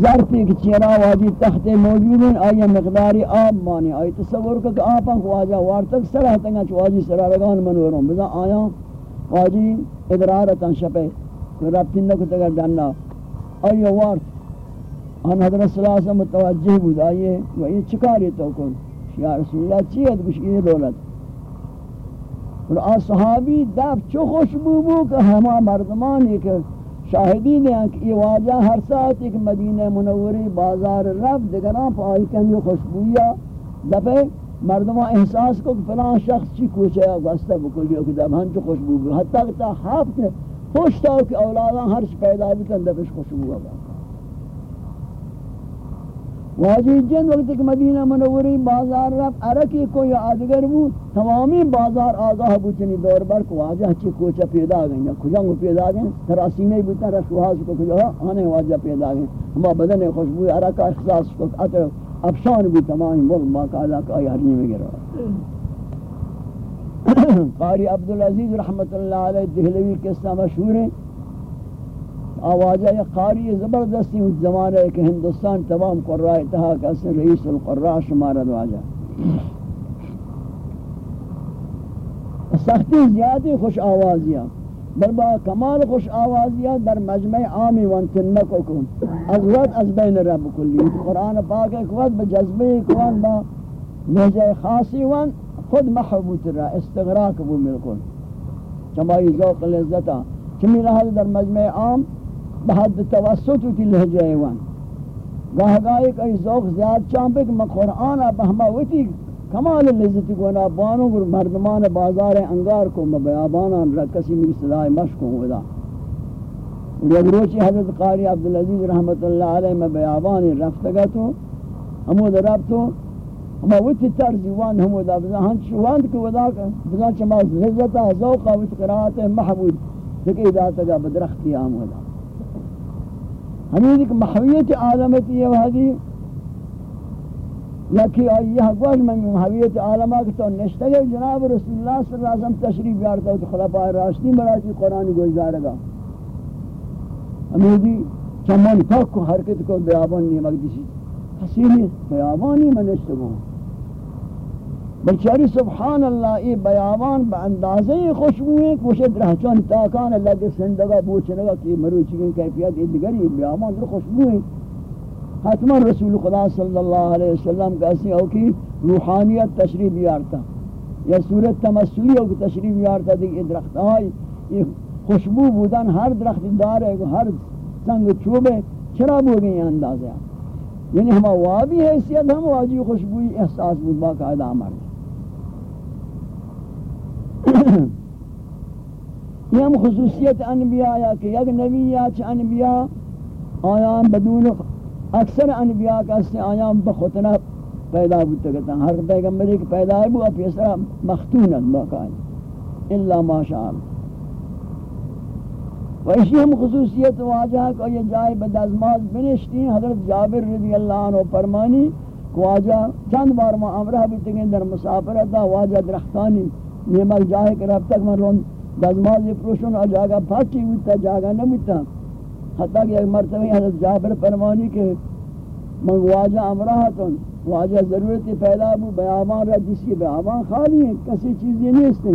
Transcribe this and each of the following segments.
ظرفی کی چیرا واجی تخت موجود ہیں آیا مقداری آب مانی. آئی تصور کہ آپ آپاں کو آجا وارتک سرح تنگا چو واجی سرارگان منوروں بزا آیا واجی ادرارتاں شپے تو رب تنکو تگر ڈننا آیا وارت آن حضرت صلی اللہ علیہ وسلم متوجہ بود. آئیے و یہ چکاری تو کن؟ یا رسول اللہ چیئے کچھ یہ دولت. اور آ صحابی دب چو خوشبو بو بو کہ ہما مردمان یہ کہ شاہدی دیں کہ یہ واجہ ہر ساعت ایک مدینہ منوری بازار رب دگران پا آئی کمی خوشبویا دفعے مردمہ احساس کو کہ فلان شخص چی کوچے گستا بکلیو کہ دب ہنچو خوشبو بھی حتی کہ تا حافظ خوش تاو کہ اولادان ہر چی پیدا بھی کن دفعش خوشبو ہوگا واجی جن وقت کہ مدینہ منوری بازار رفت، عرقی کو یا آدگر بود، تمامی بازار آگاہ بوچنی دور بر کو واجہ چی کوچا پیدا گئیں، یا کجا کو پیدا گئیں تراسینے بوتا رشوہاز کو کجا ہاں، آنے واجہ پیدا گئیں۔ ہما بدن خوشبوی عرقہ اخصاص کو عطر افشان بھی تمامی ملک باقاعدہ کا آئی حرمی میں گرا۔ قاری عبدالعزیز رحمت اللہ علیہ دہلوی قصہ مشہور ہیں آوازہ یہ قاری زبردستی اس زمانے کہ ہندوستان تمام قرآن اتحا کا اسم رئیس القرآن شمارت واجہ سختی زیادی خوش آوازیاں بربا کمال خوش آوازیاں در مجمع عامی وانتن نکو کن. از وقت از بین رب کلی قرآن پاک ایک وقت بجذبی کن با لہجہ خاصی وان خود محبوط را استغراق بو ملکن چمائی ذوق لذتا. چمی رہا در مجمع عام بحد توسط تی لہجہ وان گاہ گاہ ایک ای ذوق زیاد چامپے کہ میں قرآن بہما ویتی کمال لذتی گونا بانو گر مردمان بازار انگار کو میں بیابانا رکسی میری صدای مشکوں ودا۔ اور یک روچی حضرت قاری عبدالعزیز رحمت اللہ علیہ میں بیابانی رفتگا تو ہمود رب تو ہما ویتی ترزی وان ہمود ابزا ہنچ وان کو ودا بزا چما لذتا ذوقا ویتی قرآت محبود تکی داتا گا بدرختی آمودا ہمیں ایک محویت عالمت یہ وحدی یکی آئیہ گوش من محویت عالمہ کہ تو نشتگے جناب رسول اللہ صلی اللہ علیہ وسلم تشریف یارتا ہے تو خلفاء راشدین مراتی قرآن گوزارے گا۔ ہمیں دی چمان تک کو حرکت کو بیابان نہیں مقدسی حسینی بیابانی من نشتگوں بلچاری سبحان اللہ ای بیابان با اندازے خوشبو ہے کہ وشد رہچان تاکان اللہ کے سندگا بوچنگا کہ مروچی کی کیفیت ای دگری بیابان در خوشبو حتما رسول خدا صلی اللہ علیہ وسلم کا اسی ہو کی روحانیت تشریف بیارتا یا صورت تمثلی ہو کی تشریف بیارتا دیکھ یہ درخت آئی۔ یہ خوشبو بودن ہر درخت دار ہے، ہر سنگ چوبے، چرا بو گئی اندازہ یعنی ہم وابی حیثیت، ہم واجی خوشبوئی احساس بود، باقاعدہ عمر یہ ہم خصوصیت انبیاء یا کہ یک نبی یا چھ انبیاء آیان بدون اکثر انبیاء کا سے آیان بخطنہ پیدا بودتا کہتا ہر پیغمبری کہ پیدا ہے وہ بو اپی اسرا مختونت باقاعدہ الا ماشاءاللہ و اسی ہم خصوصیت واجہ کہ یہ جائے بدازماز بنشتی حضرت جابر رضی اللہ عنہ فرمانی کہ واجہ چند بار ما امرہ بھی تگیں در مسافرتا واجہ درختانی نیمک جاہے کہ رب تک من رون دازماز پروشن اور جاگا، پھاکی ہوتا، جاگا نمتا حتیٰ کہ ایک مرتبہ حضرت جابر فرمانی کہ من واجہ امرہتن واجہ ضرورت پیدا بو بیابان رہ جسی بیابان خالی ہیں، کسی چیزی نہیں استے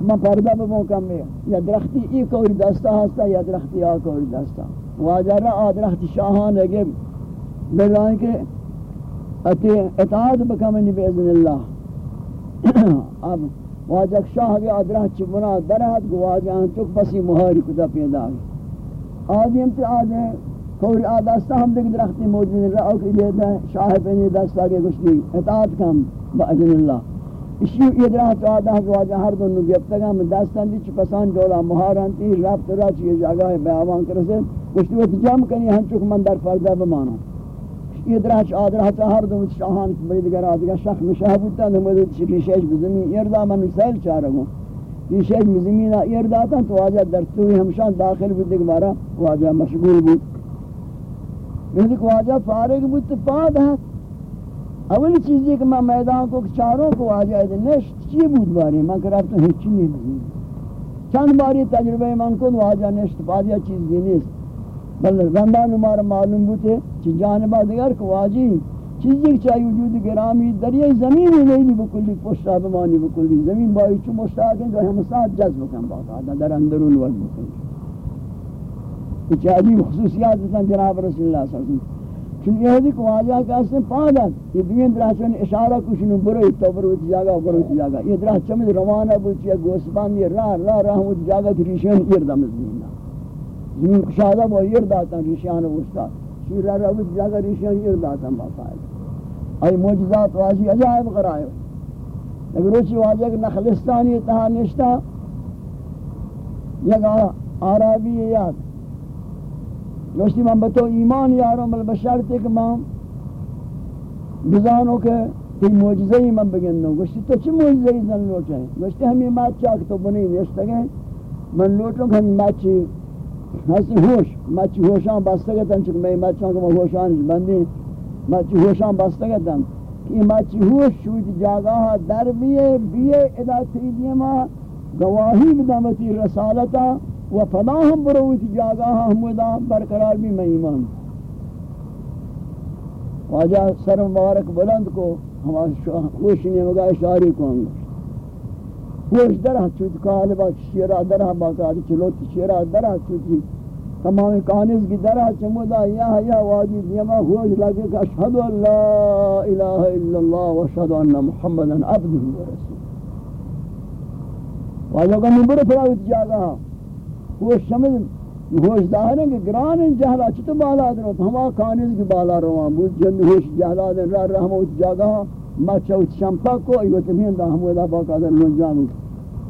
میں پردہ بے موقع میں، یا درختی ای کوری دستا ہستا، یا درختی آ کوری دستا واجہ رہا درخت شاہان ہے بلائیں کہ اطاعت بکمنی بیذن اللہ۔ اب واجہ شاہ گیا درخت چمنا درہت گو واجہ انتک پسی مہاری کتا پیدا گئی آدم تے آدھے کوری آدستا ہم دیکھ درختی موجود رہا کہ یہ شاہ پینی دستا کے کچھ اطاعت کم با اذن اللہ۔ اسی یہ درہ تو آدھا واجہ ہر دن گفتا گا میں دستان دی چی پسان جولا مہاران تی رفت را چی یہ بیعوان کرسے۔ کچھ تو جم کنی ہم چک من در فردہ بمانا۔ یہ درہ چی آدھا ہر دن شاہان کی بید گر آدھگا شخ مشاہ بودتا نمود چی ریشیش بزمین اردا من سیل چارا گو ریشیش بزمین اردا تا تو واجہ در توی ہمشان داخل بود دیکھ بارا واجہ مشغول بود. واجہ فارغ بود تو پاد ہے اولی چیزی کہ میں میدان کو چاروں کو آ جائے نشت چی بود باری؟ میں کہا تو ہیچی نہیں چند باری تجربہ من کو واجہ نشت پادیا چیز دی نیست. بل رندان مار معلوم بوتے چی جانبا دیگر کو واجی چیزی چاہی وجود گرامی دریای زمین ہی نہیں دی بکلی پشتا بمانی بکلی زمین بائی چو مشتاقیں جو ہم ساتھ جذب کن باقا در اندرون ورد بکلی یہ عجیب خصوصیات دیتاں جناب رسول اللہ صلی اللہ علیہ وسلم چون یہ دی کو آجا کہ اس نے پادت یہ دوین درہ چون اشارہ کشنو برو تو برو ات جاگا برو ات جاگا یہ درہ چمد روانہ بوچی گوسبان یہ راہ راہ راہ ات جاگا تھی ریشین اردم زمین کشادہ وہ ارداتا ریشیان وستا شیر راہ راہ ات جاگا ریشیان ارداتا باقاعدہ ای معجزات واجی عجائب قرائے اگر روچی واجہ کہ نخلستانی اتحا نشتا یک آرابی یاد گوشتی من بتو ایمان یارم بل بشرط کہ من بزانو کہ تی معجزہ ہی من بگندو گوشتی تو چی معجزہ ہی زن لوٹے گوشتی ہمیں مات چاک تو بنی نیشتا گئے من لوٹوں کہ ہمیں مات چی ہستی ہوش مات چی ہوشان بستا گتا چکہ میں مات چاک ہوشان بندی مات چی ہوشان بستا گتا کہ مات ہوش شویت جاگاہ در بیئے بیئے ادا تیدیے ما گواہی بدامتی رسالتا و فلا ہم بروت جاگاہ حمودہ برقرار بھی میں ایمان واجہ سر مبارک بلند کو ہمارا خوش نے مگا اشاری کو ہم خوش درہ ہاں چوت کالبا شیرہ درہ ہاں باقاعدہ چلوت شیرہ درہ ہاں چوتی تمام کانز کی درہ چمودا یا یا وادی دیما خوش لگے کہ اشہدو اللہ الہ الا اللہ و اشہدو ان محمدا عبدہ و رسول۔ واجہ کا نبر فراوت جاگاہ وہ شمل ہوش ظاہر ہے کہ گران جہلا چتو بالا درو ہما کانز کی بالا رواں بود جن ہوش جہلا دن را رحمت جاگا ما چوت شمپا کو ایو تمین دا ہم ودا با قدر لون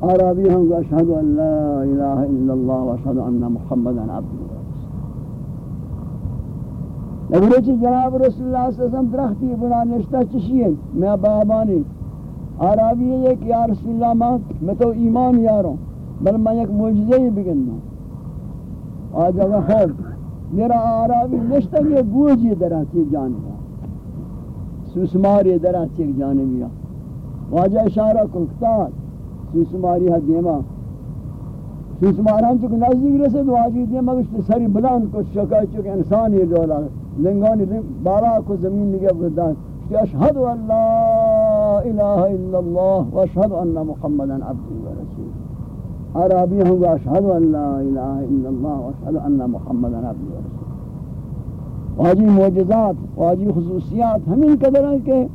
عربی ہم اشہد ان لا الہ الا اللہ و اشہد ان محمد محمدا عبدہ نبی چی جناب رسول اللہ صلی اللہ علیہ وسلم درختی بنا نشتا چشیئے میں بابانی عربی ہے کہ یا رسول اللہ، میں تو ایمان یاروں، بل میں ایک معجزہ ہی بگننا. آج اگر خیر، میرا آرابی نشتا کہ گوجی دراتی جانبا سوسماری دراتی جانبی واجہ اشارہ کلکتار سوسماری حد دیما. سوسماری ہم چکہ نزدیک رسد واجی دیما کچھ سری بلان کچھ شکای چکہ انسانی دولا لنگانی بالا کو زمین نگے بردان کہ اشہد ان لا الہ الا اللہ و اشہد ان محمدا عبدی و رسول عربی ہوں گا اشہد ان لا الہ الا اللہ و اشہد ان محمد عبد و رسول واجی معجزات، واجی خصوصیات، ہمیں قدر ہیں کہ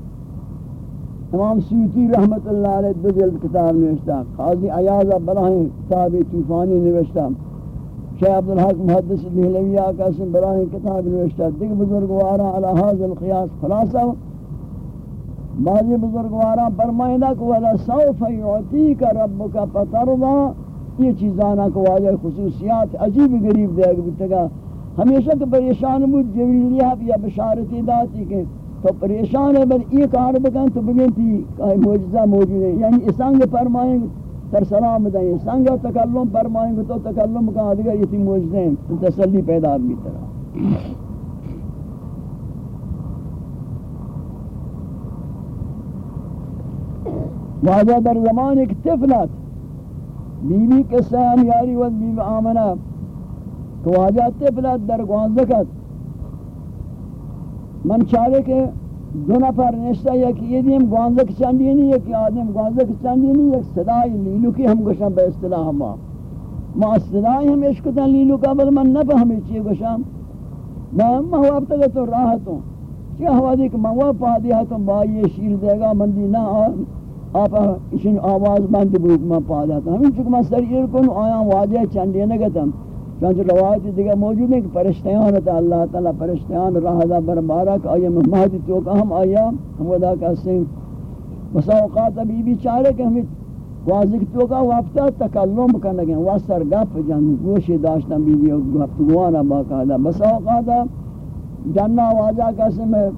امام سیوتی رحمت اللہ علیہ دو جلد کتاب نوشتا قاضی عیاضہ براہیم کتاب طوفانی نوشتا شیخ عبدالحق محدث دہلوی آقاسم براہیم کتاب نوشتا دیکھ بزرگوارا علی حاضر القیاس خلاصہ، بعضی بزرگوارا فرمائنہ کہ وَلَا سَوْفَ يُعْتِيكَ رَبُّكَ فَتَرْضَى یہ چیزانا کو واجہ خصوصیات عجیب غریب دے گا، ہمیشہ تو پریشان بود جبریلیہ یا بشارتی داتی کہ تو پریشان ہے، بل یہ کار بکن تو بگنتی موجزہ موجود ہے۔ یعنی اسانگ فرمائیں تر سلام دیں۔ اسانگ تکلم فرمائیں تو تکلم کا دیگر یہ تھی موجزہ ہیں۔ تسلی پیدا بھی طرح واجہ در زمان ایک طفلت۔ بی بی قصہ ہم یاری ود بی بی آمنہ۔ تو آجا تفلت در گوانزکت من چاہے کہ دو نفر نشتا یک یہ دیم گوانزہ گوانزک چندینی یک آدم گوانزہ گوانزک چندینی یک صدای لیلو کی ہم گوشم بے اصطلاح ہما ما صدای ہم اشکتا لیلو کا، بل من نفع ہمیں چیئے گوشم میں ہوا اب تک تو راحتوں کیا ہوا دیکھ مہوا پا دیا تو با یہ شیر دے گا مندی نہ آپ اشن آواز بند بود من پادا تھا ہمیں چکہ میں سر کن آیا واجہ چندی نگتم چونچہ روایت دیگا موجود ہے کہ پرشتیان تا اللہ تعالی پرشتیان راہ دا بربارک آیا مہدی تو کہ ہم آیا، ہم ودا کہتے ہیں بسا اوقات بی بی چارے کہ ہمیں واضح تو کا وقتا تکلم کرنے گئے واسر گپ جان گوشی داشتن بی بی گفتگوانا باقاعدہ بسا اوقات جنہ واجہ کہتے ہیں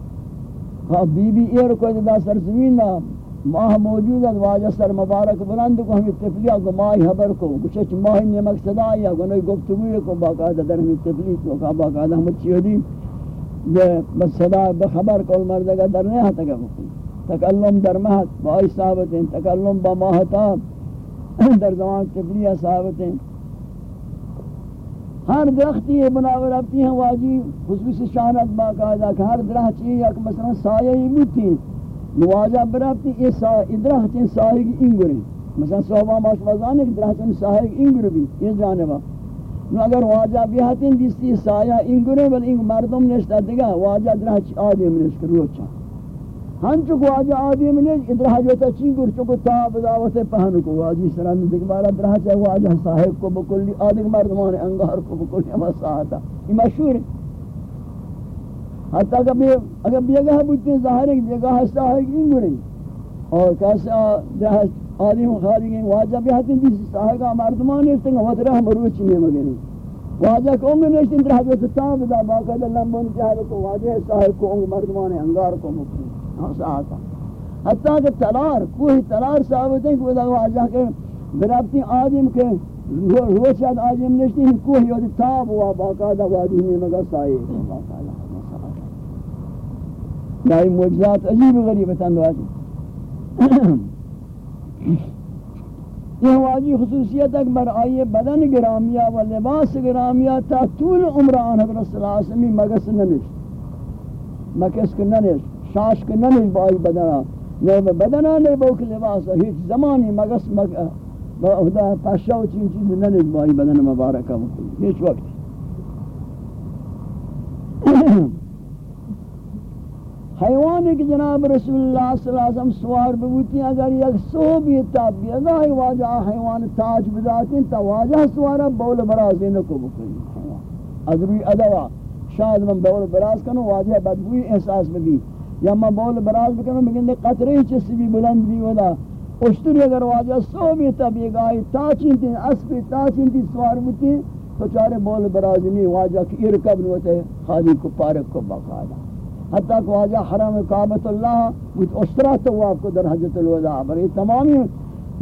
ہاں، بی بی ایر کوئی دا سر زمین نہ ماہ موجود ہے، واجہ سر مبارک بلند کو ہمیں تفلیہ کو ماہی حبر کو کچھ ماہی نمک صدا یا گنوی گفتگوی کو، باقاعدہ در ہمیں تفلیہ کو کہا باقاعدہ ہمیں چیدی بس صدا بخبر کول مردگا در نہیں ہتا گا تکلم در مہت بائی ثابت ہیں، تکلم با ماہتا در زمان تفلیہ ثابت ہیں۔ ہر درختی یہ بناور اپنی ہیں، واجی، خصوصی شانت، باقاعدہ کہ ہر درخت چیئے یا مثلا سایہ ہی بوتی نواجہ برابتی یہ سایہ درخت چیئے کی انگر مثلا صحبہ باش وزانے کہ درخت چیئے کی انگر بھی، یہ جانبہ نو اگر واجہ بیہتیں جس سایہ انگر بل انگ مردم نشتا دیگا، واجہ درخت چیئے آدم نشکر روچا اچھا۔ ہن چکو آجا آدم نے ادھر حجوتا چینگر چکو تا بداوت پہنو کو آجی سران دیکھ بارا درہ چاہے وہ صاحب کو بکلی آدھر مردمان انگار کو بکلی، اما ساہتا یہ مشہور ہے حتی کہ اگر بیگہ بودتے ہیں ظاہر ہے کہ بیگہ صاحب انگر ہیں اور کیسا درہ آدم خالی گئیں واجہ بھی حتی دیسی صاحب کا مردمان ہے وہ ترہ مروچی میں مگریں واجہ کو انگر نیشتیں درہ حجوتا تا بدا باقا دلہ بون چاہے تو واجہ صاحب کو انگر مردمان انگار کو مکلی آتا ہاں، حتیٰ کہ تلار کوئی تلار ثابت ہے کہ واجہ کہ برابطی آدم کے روچت آدم نشتی کوئی تاب ہوا باقاعدہ وادی میں مگا سائے باقاعدہ۔ یہ معجزات عجیب غریب تندواتی یہ واجی خصوصیت اکبر آئیے بدن گرامیہ و لباس گرامیہ تا طول عمران حضرت صلی اللہ علیہ وسلم مگس ننشت مکس کے ننشت شاش کے نمی بائی بدنا نہیں بدنا نہیں بوک لباس ہیچ زمانی مگس مگ خدا پاشا و چین چیز نہیں بائی بدن مبارکہ ہیچ وقت. حیوانی کہ جناب رسول اللہ صلی اللہ علیہ وسلم سوار ببوتی اگر یک سو بھی تاب بھی اگر واجہ حیوان تاج بداتی تا واجہ سوارا بول برازی نکو بکلی ادروی ادوا، شاید من بول براز کنو، واجہ بدبوی احساس بھی یا ما بول براز بکنم بگن دے قطرے چسی بھی بلند بھی ودا۔ اشتری اگر واجہ سو بھی تاب تبی گائی تا چینتی اسپی تا چینتی سوار بتی تو چارے بول براز نہیں، واجہ کی ارکب نوتے خالی کو پارک کو بقادا حتیٰ کہ واجہ حرم کعبت اللہ بود اشترا تواب کو در حجت الوداع. بر تمامی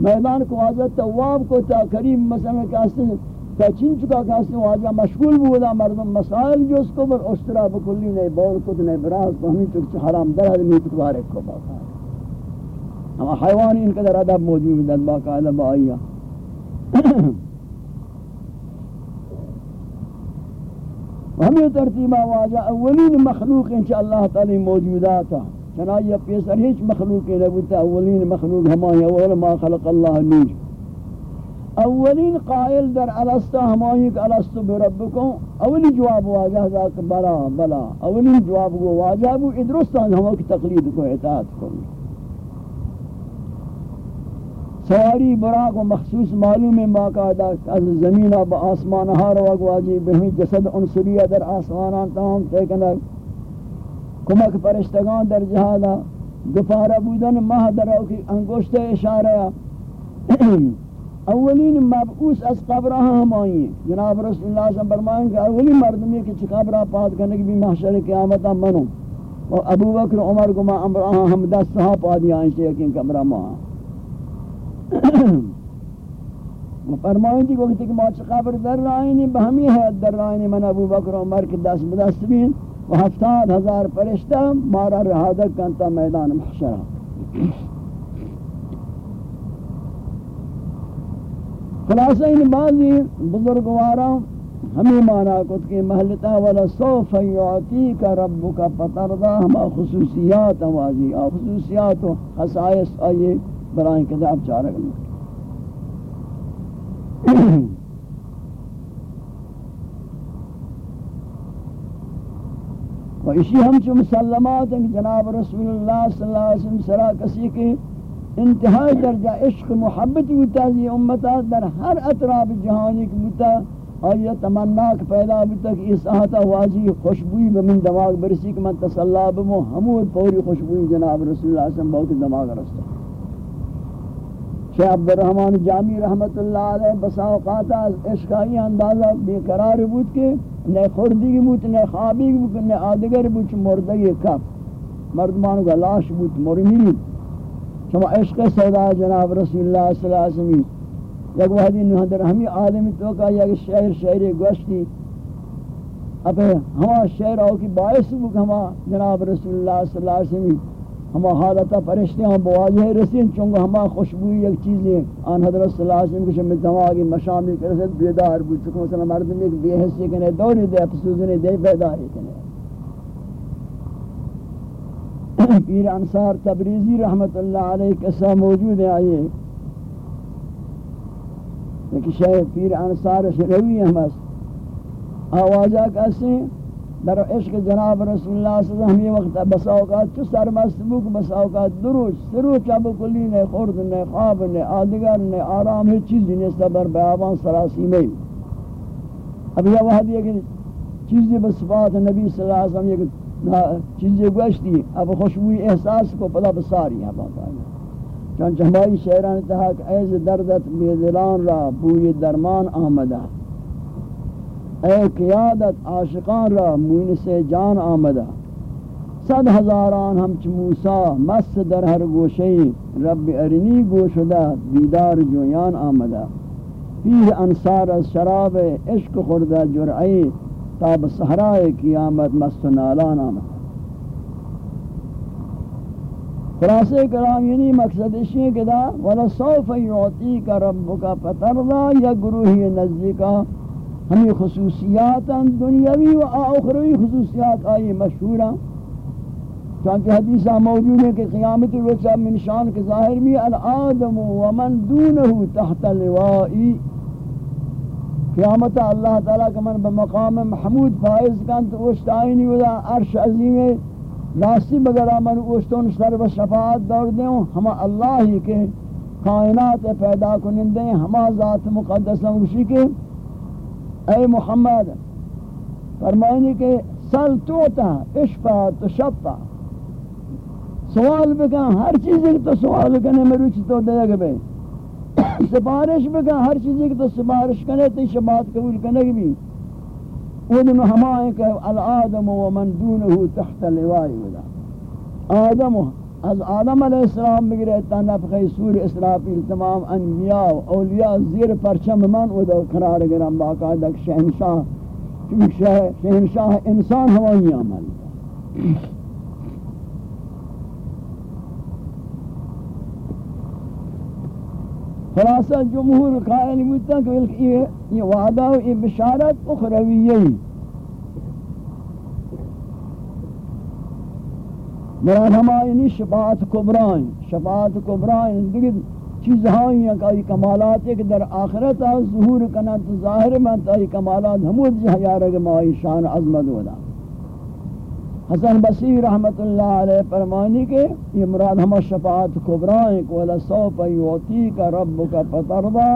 میدان کو واجہ تواب کو تا کریم مثلا کہاستے ہیں چین چکا کہ اس نے واجہ مشغول بودا مردم مسائل جو اس کو، بر اشترا بکلی نہیں بول کت نہیں براز کو ہمیں چک حرام در حدمی تکوارک کو باقا ہے ہم حیوانی ان قدر ادب موجود ہے باقا ہے با آئیا ہمیں ترتیبہ واجہ اولین مخلوق انشاءاللہ تعالی موجوداتا چنانیہ پیسر ہیچ مخلوق نبوتا اولین مخلوق ہمائی اول ما خلق اللہ نور اولین قائل در الاستا ہمائی کہ الستو بربکم اولی جواب واجہ ذاک بلا بلا. اولین جواب واجہ بو ادرستان ہموں کی تقلید کو اطاعت کو. سواری برا کو مخصوص معلوم ہے باقاعدہ از زمین اب آسمان ہار وگ واجی. بہمی جسد عنصریہ در آسمانان تمام تیکنر کمک پرشتگان در جہادا گفارہ بودن ماہ در اوکی انگوشت اشارہ اولین مبعوث از قبرہ ہم آئیں جناب رسول اللہ صلی اللہ علیہ وسلم فرمائیں کہ اولین مردمی کی قبرہ پاد کرنے کی بھی محشر قیامتا منو اور ابو بکر عمر کو ما امرہ ہم دست ہاں پادی آئیں سے یقین قبرہ ماں فرمائیں کہ وقت کہ ماچ قبر در رائنی بہمی ہے در رائنی من ابو بکر عمر کے دست بدست بین و ہفتاد ہزار پرشتہ مارا رہادک کنتا میدان محشرہ خلاصہ ان بعضی بزرگوارا ہمیں مانا کت کہ محلتا والا سوف یعطیک ربک پتردا ہما خصوصیات واجی آ خصوصیات و خصائص آئیے برائیں کتاب چارک لکھ و اسی ہم چو مسلمات ہیں کہ جناب رسول اللہ صلی اللہ علیہ وسلم سرا کسی کے انتہائی درجہ عشق، محبت بتا یہ امتا در ہر اطراف جہانی کی بتا اور یہ تمناک پیدا بتا کہ اس آتا واجی خوشبوئی بمن دماغ برسی کہ من تسلا بمو حمود پوری خوشبوئی جناب رسول اللہ صلی اللہ علیہ وسلم بہت دماغ رستا شیخ عبدالرحمن جامی رحمت اللہ علیہ بسا اوقاتا عشقائی اندازہ بے قرار بود کے نئے خوردی کی بود، نئے خوابی بود، نئے آدگر بود مردگی کف. مردمان کا لاش بود، مرمی شما عشق سیدا جناب رسول اللہ صلی اللہ علیہ وسلم. یک وحدی نہدر ہمی عالم تو کا یک شعر شعر گوشتی. اب ہما شعر آو کی باعث بک ہما جناب رسول اللہ صلی اللہ علیہ وسلم ہما حالتا پرشتے ہم بواجہ رسین، چونکہ ہما خوشبوئی ایک چیزیں آن حضرت صلی اللہ علیہ وسلم کچھ متواغی مشامی کے بیدار بود چکہ مثلا مردم ایک بے حسی کنے دوری دے اپسوزنی دے بیداری کنے۔ پیر انصار تبریزی رحمت اللہ علیہ قصہ موجود ہے آئیے۔ لیکن شاید پیر انصار شروی ہم اس آوازہ کیسے در عشق جناب رسول اللہ صلی اللہ علیہ وسلم یہ وقت بس اوقات چو سر مستبوک بس اوقات دروش سروچ اب کلی نے خورد نے خواب نے آدگر نے آرام ہی چیزی نے صبر بیابان سراسی میں۔ اب یہ وحد یہ کہ چیزی بصفات نبی صلی اللہ علیہ وسلم یہ چیزی گوشتی اب خوشبوئی احساس کو پدا بساری ہے باقا چونچہ ہماری شہران تحاک ایز دردت بیدلان را بوی درمان آمدہ۔ اے قیادت عاشقان را موین سے جان آمدہ۔ صد ہزاران ہمچ موسیٰ مس در ہر گوشئی رب ارنی گوشدہ دیدار جویان آمدہ۔ فیہ انصار از شراب عشق خوردہ جرعی تاب سہرائے قیامت مست نالان آمدہ۔ خلاصے کلام یعنی مقصد اشیئے کہ دا وَلَسَوْفَ يُعْتِيكَ رَبُّكَ فَتَرْضَى یا گروہی نزدیکا ہمیں خصوصیات دنیاوی و آخروی خصوصیات آئی مشہور ہیں چانکہ حدیثہ موجود ہے کہ قیامت الوچہ من شان کے ظاہر میں الادم ومن دونه تحت لوائی۔ قیامت اللہ تعالیٰ کا من بمقام محمود فائز کن تو اشت آئینی ودا عرش عظیم راستی بگرہ من اشتون سر و شفاعت دور دیں۔ ہما اللہ ہی کے کائنات پیدا کنندے ہما ذات مقدسہ مشی کے اے محمد، فرمائنی کہ سل توتا اشفا تو شفا سوال بکن ہر چیز چیزی تو سوال کرنے میں روچ تو دے گا بے۔ سپارش بکن ہر چیز چیزی تو سپارش کرنے تو شبات قبول کرنے گی بھی ودن ہمائیں کہ الادم ومن دونه تحت لوائی ودا۔ آدم و از آدم علیہ السلام بگرے تا نفخی سور اسرافیل تمام انبیاء و اولیاء زیر پرچم من و دو قرار گرم باقاعدہ شہنشاہ چونکہ شہنشاہ انسان ہوائی عمل خلاصہ جمہور قائل مدتا کہ یہ وعدہ و یہ بشارت اخرویہی مراد ہمائنی شفاعت کبرائیں شفاعت کبرائیں دیکھ چیز ہائیں کہ کمالات ایک در آخرت ظہور کنت ظاہر میں تائی کمالات ہمود جہاں یارگ مائی شان عظمت ودا حسن بصیر رحمت اللہ علیہ فرمانی کے یہ مراد ہمہ شفاعت کبرائیں کہ وَلَا سَوْفَ يُعْتِيكَ رَبُّكَ فَتَرْضَى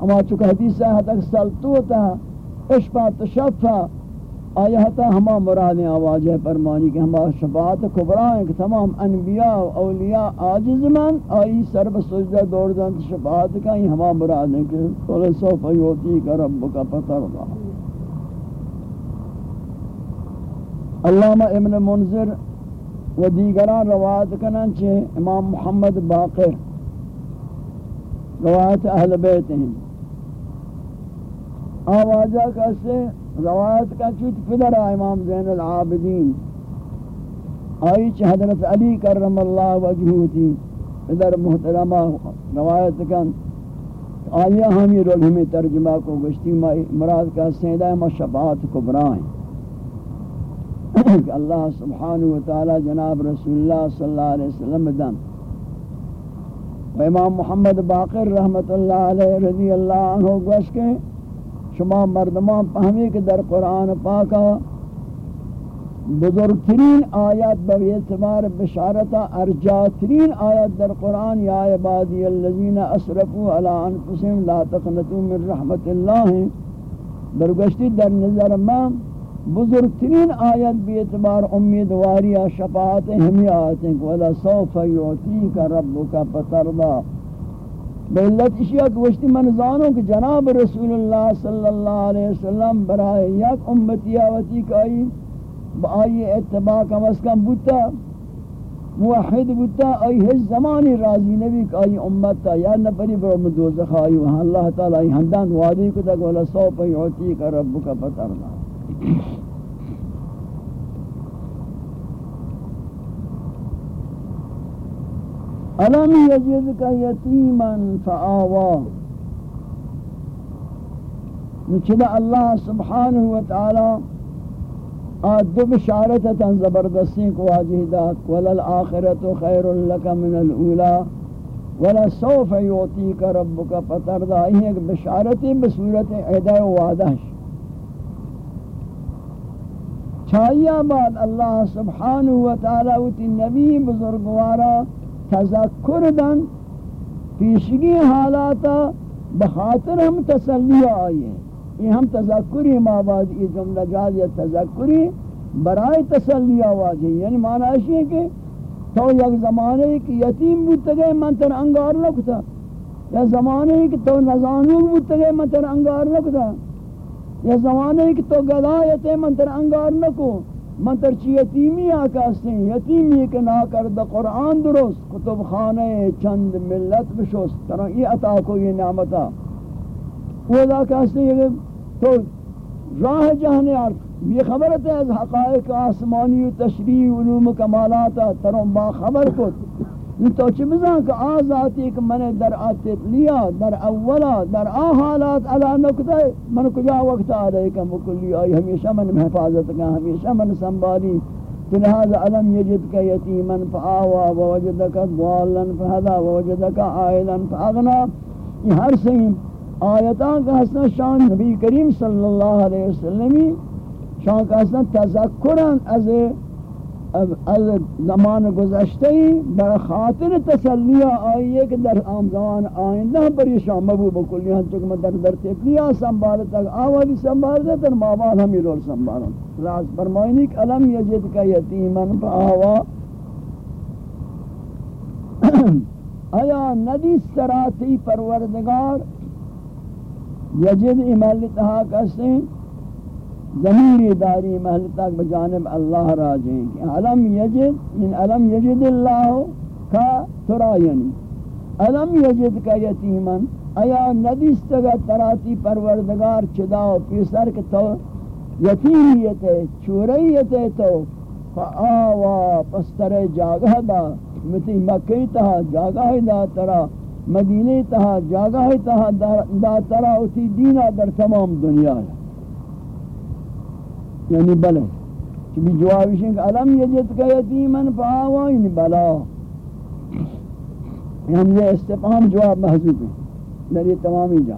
ہما چکہ حدیث ہے حد اکسلتوتا اشفا تشفا آیا تا ہما مرادیں آواز ہے فرمانی کہ ہما شفاعت کبرا ہیں کہ تمام انبیاء و اولیاء عاجز من، آئی سر بسجدہ دور دن شفاعت کا ہی ہما مراد ہیں کہ قول سوف یوتی کا رب کا پتر دا علامہ ابن منظر و دیگران روایت کنن چھے امام محمد باقر روایت اہل بیت ہیں۔ آوازہ کیسے روایت کا چیت پدر امام زین العابدین، آئی چھ حضرت علی کرم اللہ وجہو تھی، پدر محترمہ روایت کن آیا ہمی رول ہمیں ترجمہ کو گشتی مراد کا سیدہ مشبات کبرائیں کہ اللہ سبحانہ وتعالی جناب رسول اللہ صلی اللہ علیہ وسلم دن۔ و امام محمد باقر رحمت اللہ علیہ رضی اللہ عنہ گوش کے شما مردمان پہمی کہ در قرآن پاکا بزرگترین آیت بوی اعتبار بشارتا ارجاترین آیت در قرآن، یا عبادی اللذین اسرفوا علی انفسهم لا تقنطوا من رحمت اللہ درگشتی در نظر میں بزرگترین آیت بی اعتبار امیدواری شفاعت ہمی آیتیں کہ وَلَا سَوْفَ يُعْتِيكَ رَبُّكَ پَتَرْضَى بلت اشیاء کوشتی من زانوں کہ جناب رسول اللہ صلی اللہ علیہ وسلم برائے یک امتی آوتی کائی با آئی اتباع کم از کم بوتا موحد بوتا آئی ہز زمانی راضی نبی کہ آئی امتا یا نپری برو مدوزخ آئی، وہاں اللہ تعالی آئی ہندان وعدی کو تک والا سو پہ یعطی کا رب کا پترنا علم یجد کا یتیما فآوا نچدہ اللہ سبحانہ وتعالی آد دو بشارتتا زبردستی کو واجہ دات وللآخرت خیر لک من الاولا ولا سوف یعطیک ربک فترضا یہ ایک بشارتی بصورت عدہ و وعدہش بعد اللہ سبحانہ وتعالی وتی نبی بزرگوارا تذکر دن پیشگی حالاتا بخاطر ہم تسلیہ آئیے یہ ہم تذکری ماباد یہ جملہ جاز یا تذکری برائے تسلیہ واجہ یعنی معنی ہے کہ تو یک زمانے کی یتیم بودتا گئے من تر انگار لکتا یا زمانے کی تو نزانوک بودتا گئے من تر انگار لکتا یا زمانے کی تو گدایت ہے من تر انگار نکو۔ من ترچی یتیمی آکا سیں یتیمی کے نا کرد قرآن درست، کتب خانے چند ملت بشوست ترہ یہ عطا کو یہ نعمتا وہ دا کہستے ہیں تو راہ جہنے عرف یہ خبرت ہے از حقائق آسمانی و تشریح علوم و کمالاتا تروں با خبر کت۔ یہ تو چی بزن کہ آزاتی ایک من در آتیت لیا، در اولا، در آ حالات علا نکتا من کجا وقت آرہے کہ مکلی آئی ہمیشہ من حفاظت کا ہمیشہ من سنبالی. لہذا علم یجد کا یتیما فآوا ووجدک ضالا فہدا ووجدک آئلا فاغنا. یہ ہر سیم آیتان کا حسن شان نبی کریم صلی اللہ علیہ وسلمی، شان کا حسن تذکرن از از زمان گزشته در خاطر تسلیہ آئیے کہ در عام زمان آئندہ پر یہ شام مبو بکلی ہم چکہ میں در در تکلیہ سنبھالتا آوالی سنبھالتا تر مابال ہمی رول سنبھالتا راز فرمائنی کہ علم یجد کا یتیمن پا آوا. آیا ندی سراتی پروردگار؟ یجد امالتہا کسیں ضمیری داری محل تک بجانب اللہ راجیں کہ علم یجد ان علم یجد اللہ کا ترائنی علم یجد کا یتیمن ایا ندیستگا تراتی پروردگار چداو پیسر کہ تو یتیمیت ہے، چوریت ہے تو فآوا پستر جاگہ دا، متی مکی تہا جاگہ دا ترا، مدینی تہا جاگہ تہا دا ترا، اسی دینہ در تمام دنیا ہے۔ یعنی بلے چبی جوابی شنک علم یجد کا یتیمن فآوا یعنی بلا. یعنی یہ استفام جواب محضوب ہے در یہ تمامی جا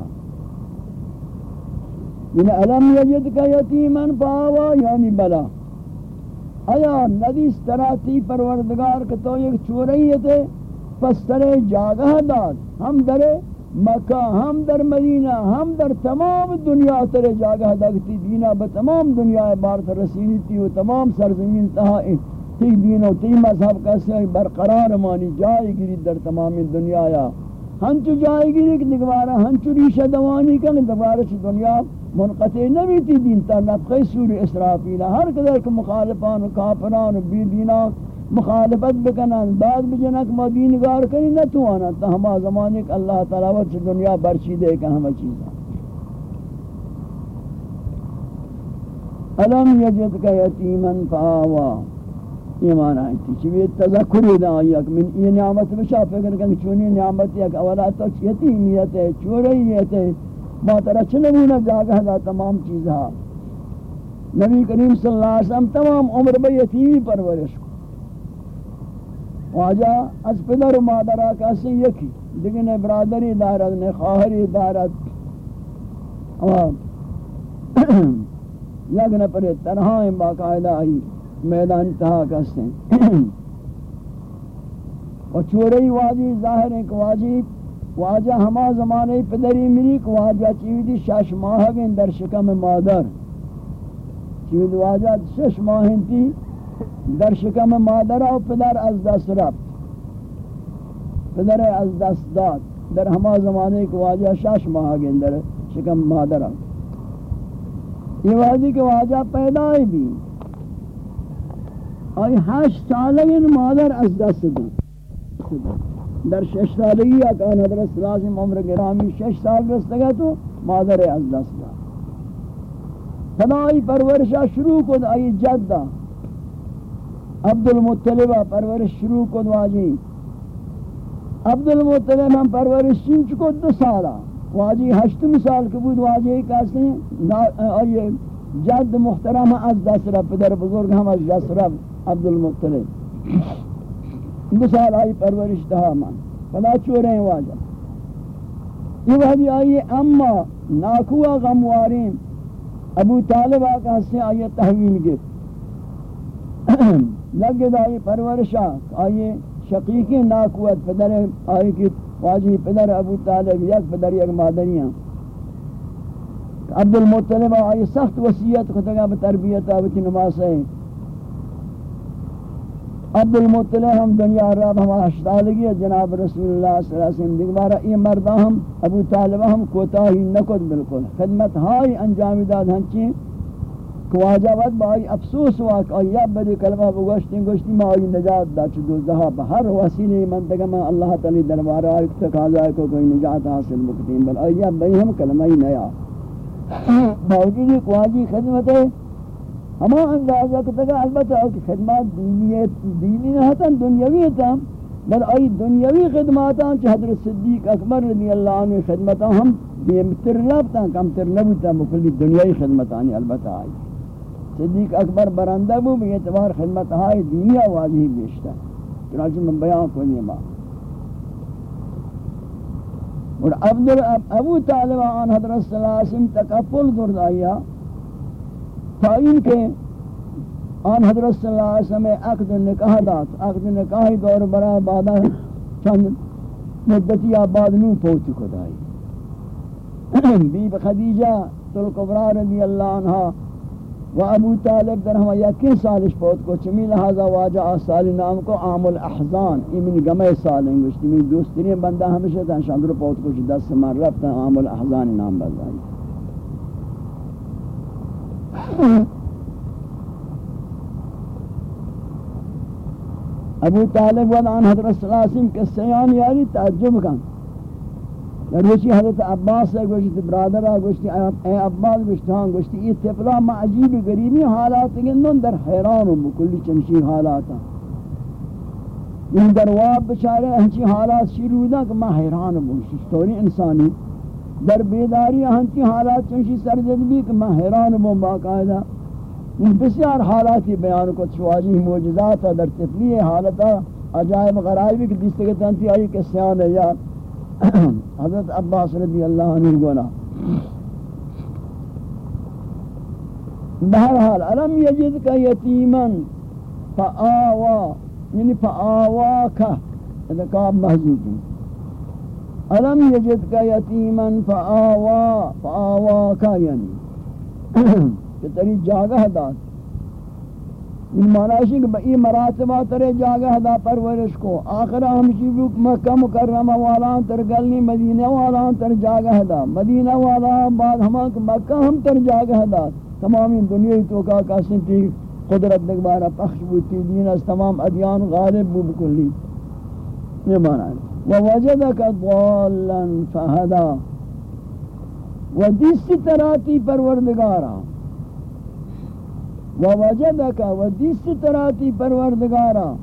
یعنی علم یجد کا یتیمن فآوا یعنی بلا. آیا ندی استراتی پروردگار کہ تو یک چوریت ہے پس ترے جاگہ داد، ہم درے مکہ ہم در مدینہ، ہم در تمام دنیا ترے جاگہ دگتی دینا بتمام دنیا بارت رسینی تھی و تمام سرزمین تہا تی دین و تی مذہب کیسے برقرار مانی جائے گری در تمام دنیا یا۔ ہنچو جائے گری کہ دگوارا ہنچو ریشہ دوانی کن دوارا چھ دنیا منقطع نبی تی دین تا نفقی سور اسرافیلہ ہر قدر کہ مخالفان و کافران و بی دینان مخالفت بکنن، بعد بجنک ما دینگار کنی نتوانا تا ہما زمانے کہ اللہ تعالی وچ دنیا برچی دے کہ ہما چیزا. علم یجد کا یتیمن فآوا. یہ معنی ہے چیزی تذکری دا آیا کہ من یہ نعمت بشا فکر کہ چونی نعمت یک اولا تو یتیمیت ہے، چوریت ہے. ما ترہ چنمونہ جاگہ دا تمام چیزها نبی کریم صلی اللہ علیہ وسلم تمام عمر بے یتیمی پرورش کو واجہ از پدر و مادرہ کسی یکی لیکن برادری دارد نے خواہری دارد. یک نہ پڑے تنہائیں باقاعدہ آئی میدان تہا کستے و چوری واجی ظاہر ہے کہ واجی واجہ ہما زمانے پدری ملی کہ واجہ چیویدی شش ماہ گئن در شکم مادر. چیوید واجہ شش ماہ تھی در شکم مادر و پدر از دست رفت. پدر از دست داد. در ہما زمانے کے واجہ شش ماہ گئے در شکم مادر یہ واجہ کے واجہ پیدا ہی بھی اور ہشت سالہ مادر از دست داد. در شش سالگی اکان حضرت صلی عمر گرامی شش سال رستگا تو مادر از دست داد. فدائی پرورشہ شروع کد آئی جدہ عبد المطلبہ پرورش شروع کو دواجی عبد المطلب ہم پرورش چین چکو دو سالہ واجی ہشتم سال کے بود واجی کہتے ہیں. جد محترم از دست دسرہ پدر بزرگ ہم از دست دسرہ عبد المطلب دو سال آئی پرورش دہا من فلا چورے ہیں واجہ یہ وحدی آئی اما ناکوا غموارین ابو طالب آقا سے آئی تحویل گفت لگے دائی پرورشا آئی شقیقی ناکوت پدر آئی کی واجی پدر ابو طالب، یک پدر یک مادنیاں عبد المطلب آئی سخت وسیعت خطگا بتربیت آبتی نماز ہے۔ عبد المطلع ہم دنیا رب ہم اشتالگی جناب رسول اللہ صلی اللہ علیہ وسلم دیکھ یہ مردہ ہم، ابو طالبہ ہم کوتاہی نکد بالکل۔ خدمت ہائی انجامی داد ہنچیں کواجہ ود با آئی افسوس واقع آئی یا بری کلمہ بگوشتیں گوشتی ما آئی نجات دا چو دوزدہا بہر وسیلی منتگہ میں اللہ تعالی دربارہ آئی تقاضا کو کوئی نجات حاصل بکتیں بل آئی یا بری ہم کلمہ ہی نیا. باوجود کواجی خدمت ہے ہما اندازہ کتگا البتہ کہ خدمات دینی نہ ہوتا دنیاوی ہوتا بل آئی دنیاوی خدماتا چھ حضرت صدیق اکبر رضی اللہ عنہ خدمتا ہم بیمتر لبتا کم تر نبوتا مکلی دنیاوی خدمتانی البتہ آئی صدیق اکبر برندہ بو بھی اعتبار خدمت ہائی دینیا واضح بیشتا چنانچہ میں بیان کو نہیں ماں اور عبد ابو طالب آن حضرت صلی اللہ علیہ وسلم تکفل درد آیا؟ تعین کے آن حضرت صلی اللہ علیہ وسلم عقد نکاح دات عقد نکاح دور برا بعد چند مدتی آباد نو پوچ کو دائی بی خدیجہ تلقبرہ رضی اللہ عنہ و ابو طالب در ہم یقین سالش پوت کو چمی لہذا واجہ آسالی نام کو عام الاحزان ایمن گمے سال ہیں گوشتی میں دوستری بندہ ہمیشہ تھا شاندر پوت کو دس سمان رفتا عام الاحزان نام بزائی۔ ابو طالب ودان حضرت صلی اللہ علیہ وسلم کے سیان یعنی یاری تعجب کن۔ روچی حضرت عباس سے گوشتی، برادر گوشتی اے عباس گوشتان گوشتی یہ تفلا ما عجیب غریبی حالات گندن در حیران ہوں بکلی چمشی حالاتا ان در واب بچارے ہنچی حالات شروع دا کہ ما حیران ہوں ششتوری انسانی در بیداری ہنچی حالات چمشی سرزد بھی کہ ما حیران ہوں باقاعدہ ان بسیار حالاتی بیان کو چواجی موجزات در تفلی حالتا عجائب غرائبی کہ دیستے کے تنتی آئی کہ سیان ہے یا حضرت عباس رضی اللہ عنہ گونا. بہرحال علم یجد کا یتیما؟ فآوا یعنی فآواکا اذا کاب محضوب علم یجد کا یتیما؟ فآوا فآواکا یعنی کہ تری جاگہ داد. این معنی کہ بئی مراتبہ ترے جاگہ دا پرورش کو. آخرہ ہمشی بھی مکہ مکرمہ والان تر گلنی مدینہ والان تر جاگہ دا مدینہ والان بعد ہما کہ مکہ ہم تر جاگہ دا تمامی دنیا تو کا کسن تی قدرت دکبارہ پخش بوتی دین از تمام ادیان غالب بو بکلی یہ معنی ہے ووجدک ضالا فہدا و دیسی تراتی پروردگارا ووجدک و دیست تراتی پروردگارا،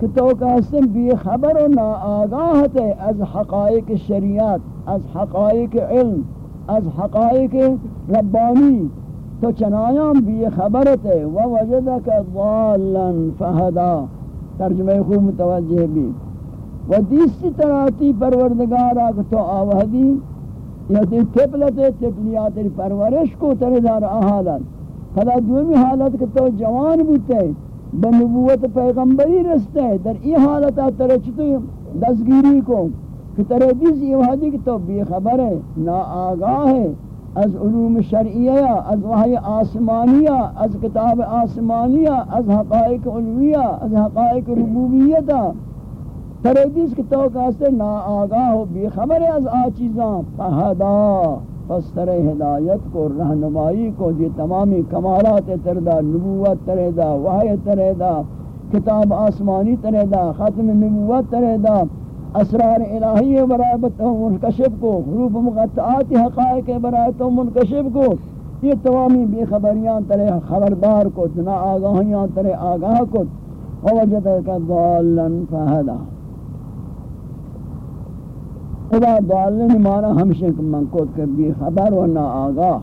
کہ تو کہستن بی خبر و نا آگاہت ہے از حقائق شریعت، از حقائق علم، از حقائق ربانی، تو چنایان بی خبرت ہے۔ ووجدک ضالا فہدا، ترجمہ خوب متوجہ بھی۔ و دیست تراتی پروردگارا، کہ تو آوہدی، یا تی تپلت تپلیات پرورش کو تردار آحالت خدا دومی حالت کہ تو جوان بوتے بنبوت پیغمبری رستے در ای حالت آتر چھتو دستگیری کو کہ ترے دیز یہ حدی کہ تو بے خبر ہے نا آگاہ ہے از علوم شرعیہ از وحی آسمانیہ از کتاب آسمانیہ از حقائق علویہ از حقائق ربوبیتہ ترے دیز کہ تو کہاستے نا آگاہ ہو بے خبر ہے از آ چیزاں فہدا پس تر ہدایت کو، رہنمائی کو، یہ تمامی کمالات تردا نبوت تردا وحی تردا کتاب آسمانی تردا ختم نبوت تردا اسرار الہی برائے منکشف کو حروف مقطعات حقائق برائے تو منکشف کو، یہ تمامی بے خبریاں ترے خبردار کو نا آگاہیاں ترے آگاہ کو، ووجدک ضالا فہدا۔ خدا ضالین مانا ہمشہ من کو کہ بی خبر و نا آگاہ۔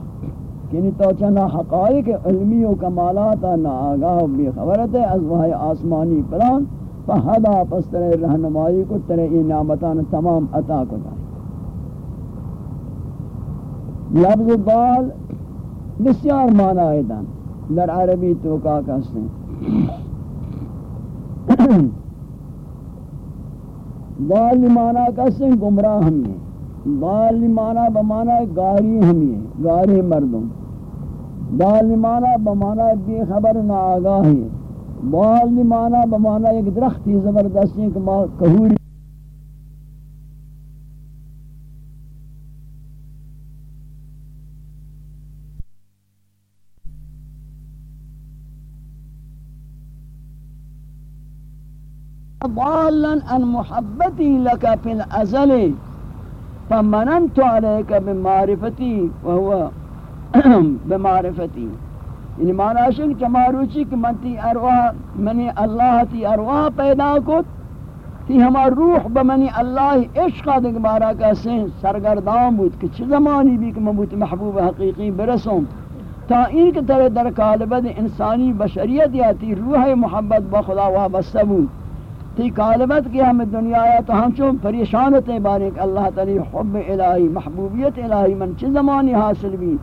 کنی تو چنا حقائق علمی و کمالات نا آگاہ و بی خبرت ہے از وحی آسمانی پلان۔ فہدا پس ترے رہنمائی کو ترے ای تمام عطا کو دائیں لفظ ضال بسیار معنی ہے دن در عربی تو کا کہتے ہیں۔ ضال معنی کسیں گمراہ ہم ہیں۔ ضال معنی بمعنی گاری ہم ہیں گاری مردوں ضال معنی بمعنی بے خبر نہ آگاہ ہیں۔ ضال معنی بمعنی ایک درختی زبردستی کہ کہوری ضالا ان محبتی لك في الازل، فمننت عليك بمعرفتي وهو بمعرفتي یعنی معنی ہے کہ چماروچی کہ منتی ارواح، منی اللہ تی ارواح پیدا کت، تی ہمار روح بمنی اللہ عشق دیکھ بارا کسیں سرگردان بود کہ چھ زمانی بھی کہ مبوت محبوب حقیقی برسوں۔ تا این کہ ترے در قالبت انسانی بشریت یا تی روح محبت بخدا وابستہ بود تی کالبت کی ہم دنیا آیا تو ہم چون پریشانت ہیں بارک اللہ تعالی حب الہی، محبوبیت الہی من چی زمانی حاصل بھی؟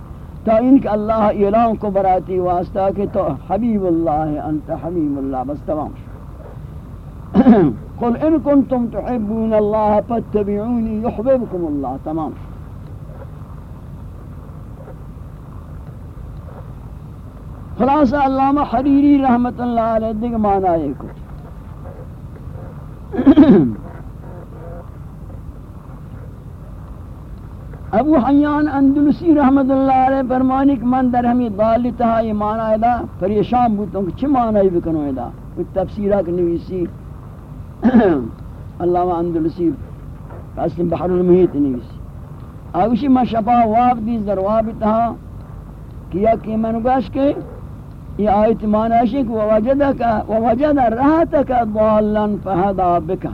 تا ان کہ اللہ اعلان کو براتی واسطہ کہ تو حبیب اللہ انت حبیب اللہ، بس تمام۔ قل ان کنتم تحبون اللہ فاتبعونی یحببکم اللہ، تمام۔ خلاصہ، علامہ حریری رحمت اللہ علیہ دیکھ معنی ہے کچھ۔ ابو حیان اندلسی رحمت اللہ علیہ فرمانی کہ من در ہمیں ضالی تہا یہ معنی ادا پریشان بودتا ہوں کہ چھ معنی بکنو ادا کچھ تفسیرہ کی نویسی اللہ اندلسی قسم بحر المحیط نویسی۔ آگوشی ما شفا واب دی در واب تہا کیا کہ من گوش کے یہ آیت معنی ہے کہ ووجدک ووجد رہتک ضالا فہدا بک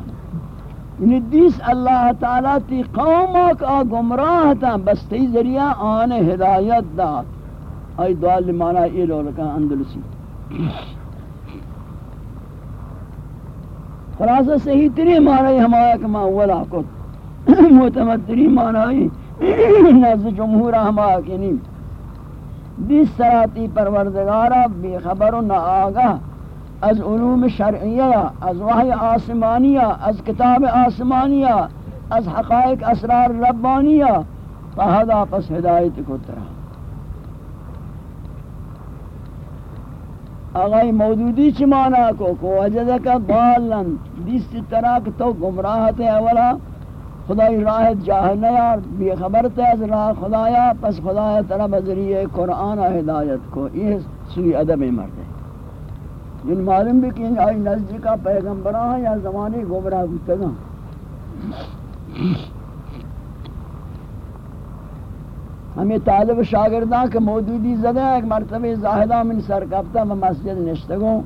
یعنی دیس اللہ تعالی تی قومک آ گمراہ تا بس تی ذریعہ آن ہدایت داد آئی دوال معنی یہ لو رکا اندلسی۔ خلاصہ صحیح تری معنی ہمایا کہ ما اولا کت معتمد تری معنی نزد جمہور ہمایا کہ نہیں۔ بیس سراتی پروردگارا بے خبر و نآگاہ از علوم شرعیہ، از وحی آسمانیہ، از کتاب آسمانیہ، از حقائق اسرار ربانیہ فہدا پس ہدایت کو ترہ آغای مودودی چی مانا کو؟ کو وجدکا ضالن دیست طرح کہ تو گمراہت اولا خدای راہ جاہ نیار بے خبر تے از راہ خدایا، پس خدایا طرف ذریعے قرآن ہدایت کو یہ سوی ادب مرد ہے جن معلوم بھی کہ آئی نزدی کا پیغمبران یا زمانی گمراہ گفتگا ہمیں طالب شاگردان کے موجودی زدہ ایک مرتبہ زاہدہ من سرکبتا و مسجد نشتگوں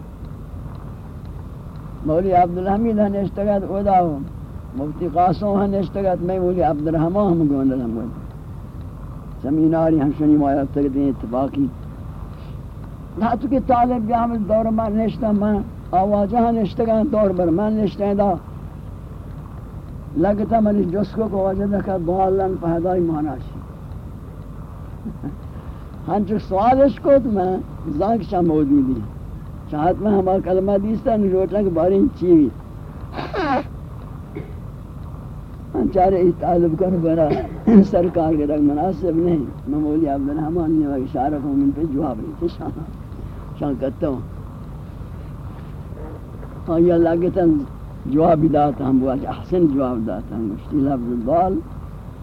مولی عبدالحمید نشتگت اودا ہوں مفتی قاسم ہن اشتگت میں بولی عبد الرحمن ہم گوندل ہم گوندل سمیناری ہم شنی مایا تک دیں اتفاقی. نہ تو کہ طالب بھی ہم دور میں نشتا میں آواجہ ہن اشتگت دور بر میں نشتا دا لگتا منی جسکو کو کو وجہ دکھا دوالن پہدائی مانا شی ہن جو سوالش کو تو میں زانک شاہ موجودی چاہت میں ہمارا کلمہ دیستا نجوٹنا کہ باری چیوی ہاں، چارے اس طالب کر برا سرکار کے رنگ مناسب نہیں۔ میں مولی عبدالرحمن نے وہ اشارہ کو من پہ جواب نہیں تھے شان شان کرتا ہوں۔ اور یہ اللہ کے تن جواب داتا ہم بوا احسن جواب داتا ہم، مشتی لفظ دال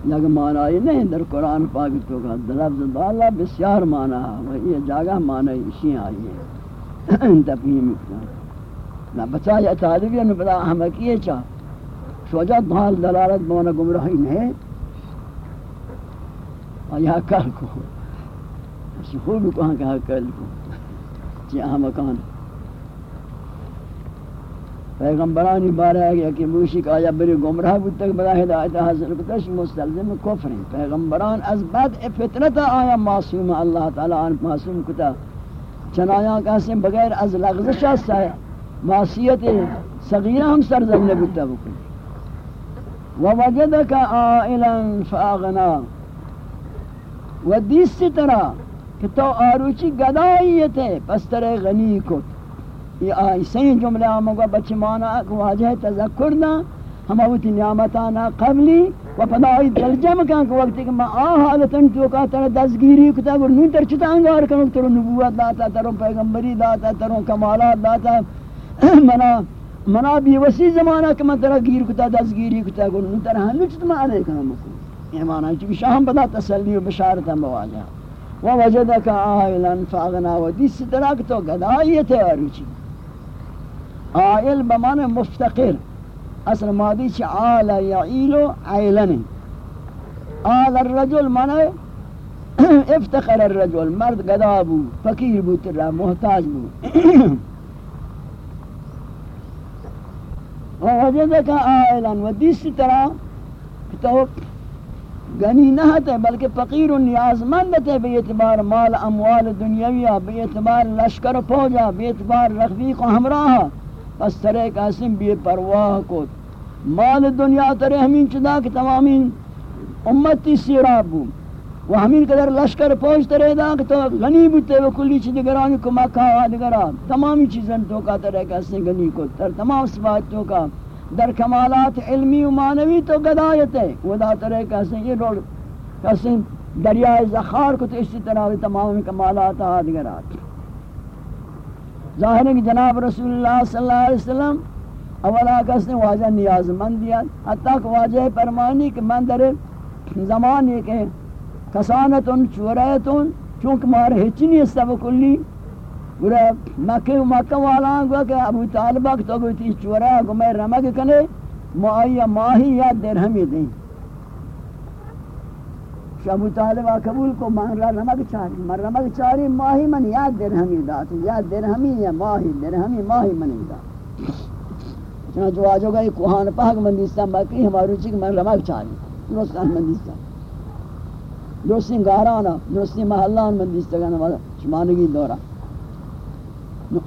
لگ مانا نہیں، در قرآن پاک تو کا لفظ دال بسیار مانا ہے۔ یہ جاگہ مانا اسی آئی ہے۔ تفہیم نہ بچا یا طالب یا نہ بلا احمقیہ چاہ۔ شوجا بھال دلالت بونا گمراہی نہیں۔ آیا کل کو اسی خوب کہاں کہا کل کو جی آہ مکان۔ پیغمبرانی بارہ ہے کہ موشی کا آیا بری گمراہ بود تک بلا ہدایت حاصل کتش مستلزم کفر ہیں۔ پیغمبران از بد فطرت آیا، معصوم اللہ تعالی آن معصوم کتا۔ چنایا کہتے بغیر از لغزش ہستا ہے، معصیت صغیرہ ہم سرزم نبوتا بکن ووجدک آئلا فاغنا و دیستی طرح کہ تو آروچی گدائیت ہے، پس ترے غنی کت. یہ آئی جملے آمگا بچی مانا واجہ تذکر نا، ہم اوتی نعمتانا قبلی و پدا آئی دل جمع کن کہ وقتی کہ میں آ حالتاً تو کا تر دزگیری کتا گر نون تر چتا انگار کنو تر نبوت داتا، تر پیغمبری داتا، تر کمالات داتا. منا منا بھی وسی زمانہ کہ میں تر گیر کتا دزگیری کتا گر نون تر ہنو چتا میں آلے کنو مکو یہ مانا ہے چونکہ شاہم پدا تسلی و بشارتا مواجہ و وجدک آئلا فاغنا و دیس طرح تو گدائیت ہے آروچی۔ آئل بمان مفتقر۔ اصل مادی چھ آل یعیلو عیلن۔ آل الرجل من افتقر الرجل۔ مرد گدا بو، فقیر بو تر محتاج بو۔ ووجدک آئلا و دیس طرح تو گنی نہ ہے بلکہ فقیر و نیازمند ہے بے اعتبار مال اموال دنیاویہ بے اعتبار لشکر پوجا بے اعتبار رفیق و ہمراہ پس ترے قاسم بھی پرواہ کو۔ مال دنیا ترے ہمین چدا کہ تمامین امتی سیراب بو و ہمین قدر لشکر پہنچ ترے دا کہ تو غنی بوتے و کلی چیز گرانی کو مکہ آدگرا تمامی چیزیں تو کا ترے قاسم غنی کو تر تمام صفات تو در کمالات علمی و معنوی تو گدایت ہے. وہ دا ترے قاسم یہ روڑ قاسم دریائے زخار کو تو اسی طرح تمام کمالات آدگرات ظاہر ہے کہ جناب رسول اللہ صلی اللہ علیہ وسلم اولا کس نے واجہ نیاز مند دیا حتیٰ کہ واجہ پرمانی کہ من در زمان یہ کہ کسانتون چوریتون چونکہ مار ہچی نہیں استفا کلی. گرے مکہ و مکہ والا گوا کہ ابو طالبہ کہ تو گوتی چوریا گو میں رمک کنے معائی ماہی یا درہمی دیں ابو طالب قبول کو مان را نمک چاری من نمک چاری ماہی من یاد درہمی دات یاد درہمی یا ماہی درہمی ماہی من دا چنانچہ واجو گئی کوہان پاک مندیستا باقی ہمارو چک من نمک چاری. درستان مندیستا درستی گارانا درستی محلان مندیستا گانا شمانگی دورا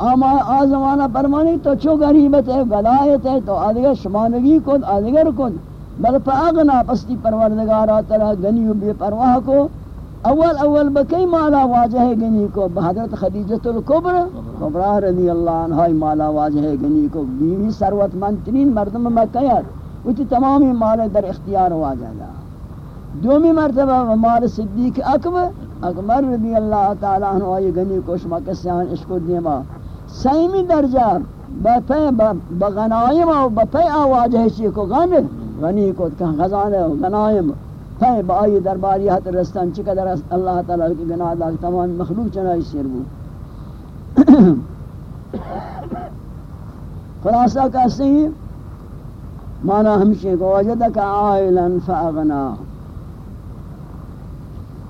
اما آزمانہ پرمانی تو چو غریبت ہے غلایت ہے تو آدھگر شمانگی کن آدھگر کن بل فاغنا پستی پروردگارا ترا گنی و بے پرواہ کو اول اول بکی مالا واجہ گنی کو بحضرت خدیجت الکبر کبرا رضی اللہ عنہ مالا واجہ گنی کو بیوی سروت منترین مردم مکیت وچی تمامی مال در اختیار واجہ دا دومی مرتبہ مال صدیق اکبر اکبر رضی اللہ تعالی عنہ آئی گنی کو شما کسیان اشکو دیما۔ سیمی درجہ، بپے بغنائم و بپی آواجہ چی کو غنی غنی کو کہ خزانہ و غنائم ہے بائی درباری ہت رستان چقدر اللہ تعالی کی گناہ دا تمام مخلوق چنائی سیر بو۔ خلاصہ کہتے ہیں، مانا ہمشہ کو وجدک عائلا فاغنا۔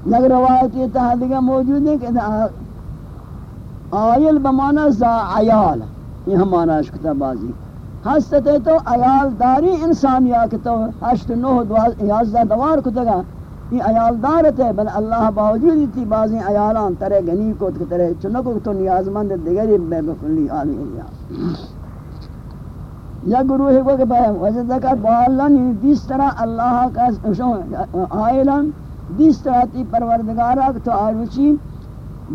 لگ روایت یہ تحدیگہ موجود ہے کہ آئل بمانا زا عیال، یہ ہم مانا اشکتا بازی۔ ہستتے تو ایال داری انسان یا کہ تو ہشت نو یازدہ دوار کو تگا یہ ایال دارت ہے بل اللہ باوجود تھی بعضی ایالان ترے گنی کو ترے چنکو تو نیازمند دیگری بے بکلی آدمی یا یا گروہ کو کہ بہم وجد کا بالن دیس یعنی طرح اللہ کا آئلن دیس طرح تی پروردگارہ تو آروچی،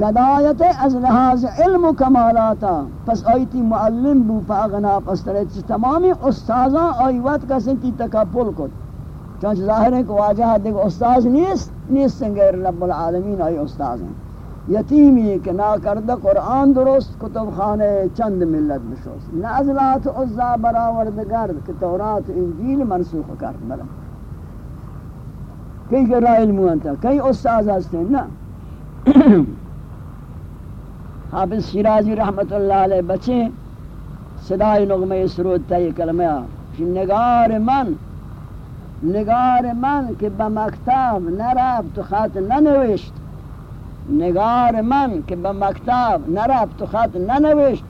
گدایت از لحاظ علم و کمالاتا. پس آیتی معلم بو فاغنا پس ترچ تمامی استازان آیوات کا سنتی تکپل کن. چونچہ ظاہر ہے کہ واجہ دیکھ، استاز نیست نیست سنگیر رب العالمین آئی استاز ہیں. یتیمی کہ نا کردہ قرآن درست، کتب خانے چند ملت بشوست نازلات عزا براورد گرد کہ تورات انجیل منسوخ کرد ملم کئی کہ رائے علمو انتا کئی استاز ہستے نا۔ حافظ شیرازی رحمت اللہ علیہ بچے صدای نغمہ سرود تا یہ کلمہ۔ کہ نگار من نگار من کہ بمکتب نرب تو خط ننوشت۔ نگار من که کہ بمکتب نرب تو خط ننوشت۔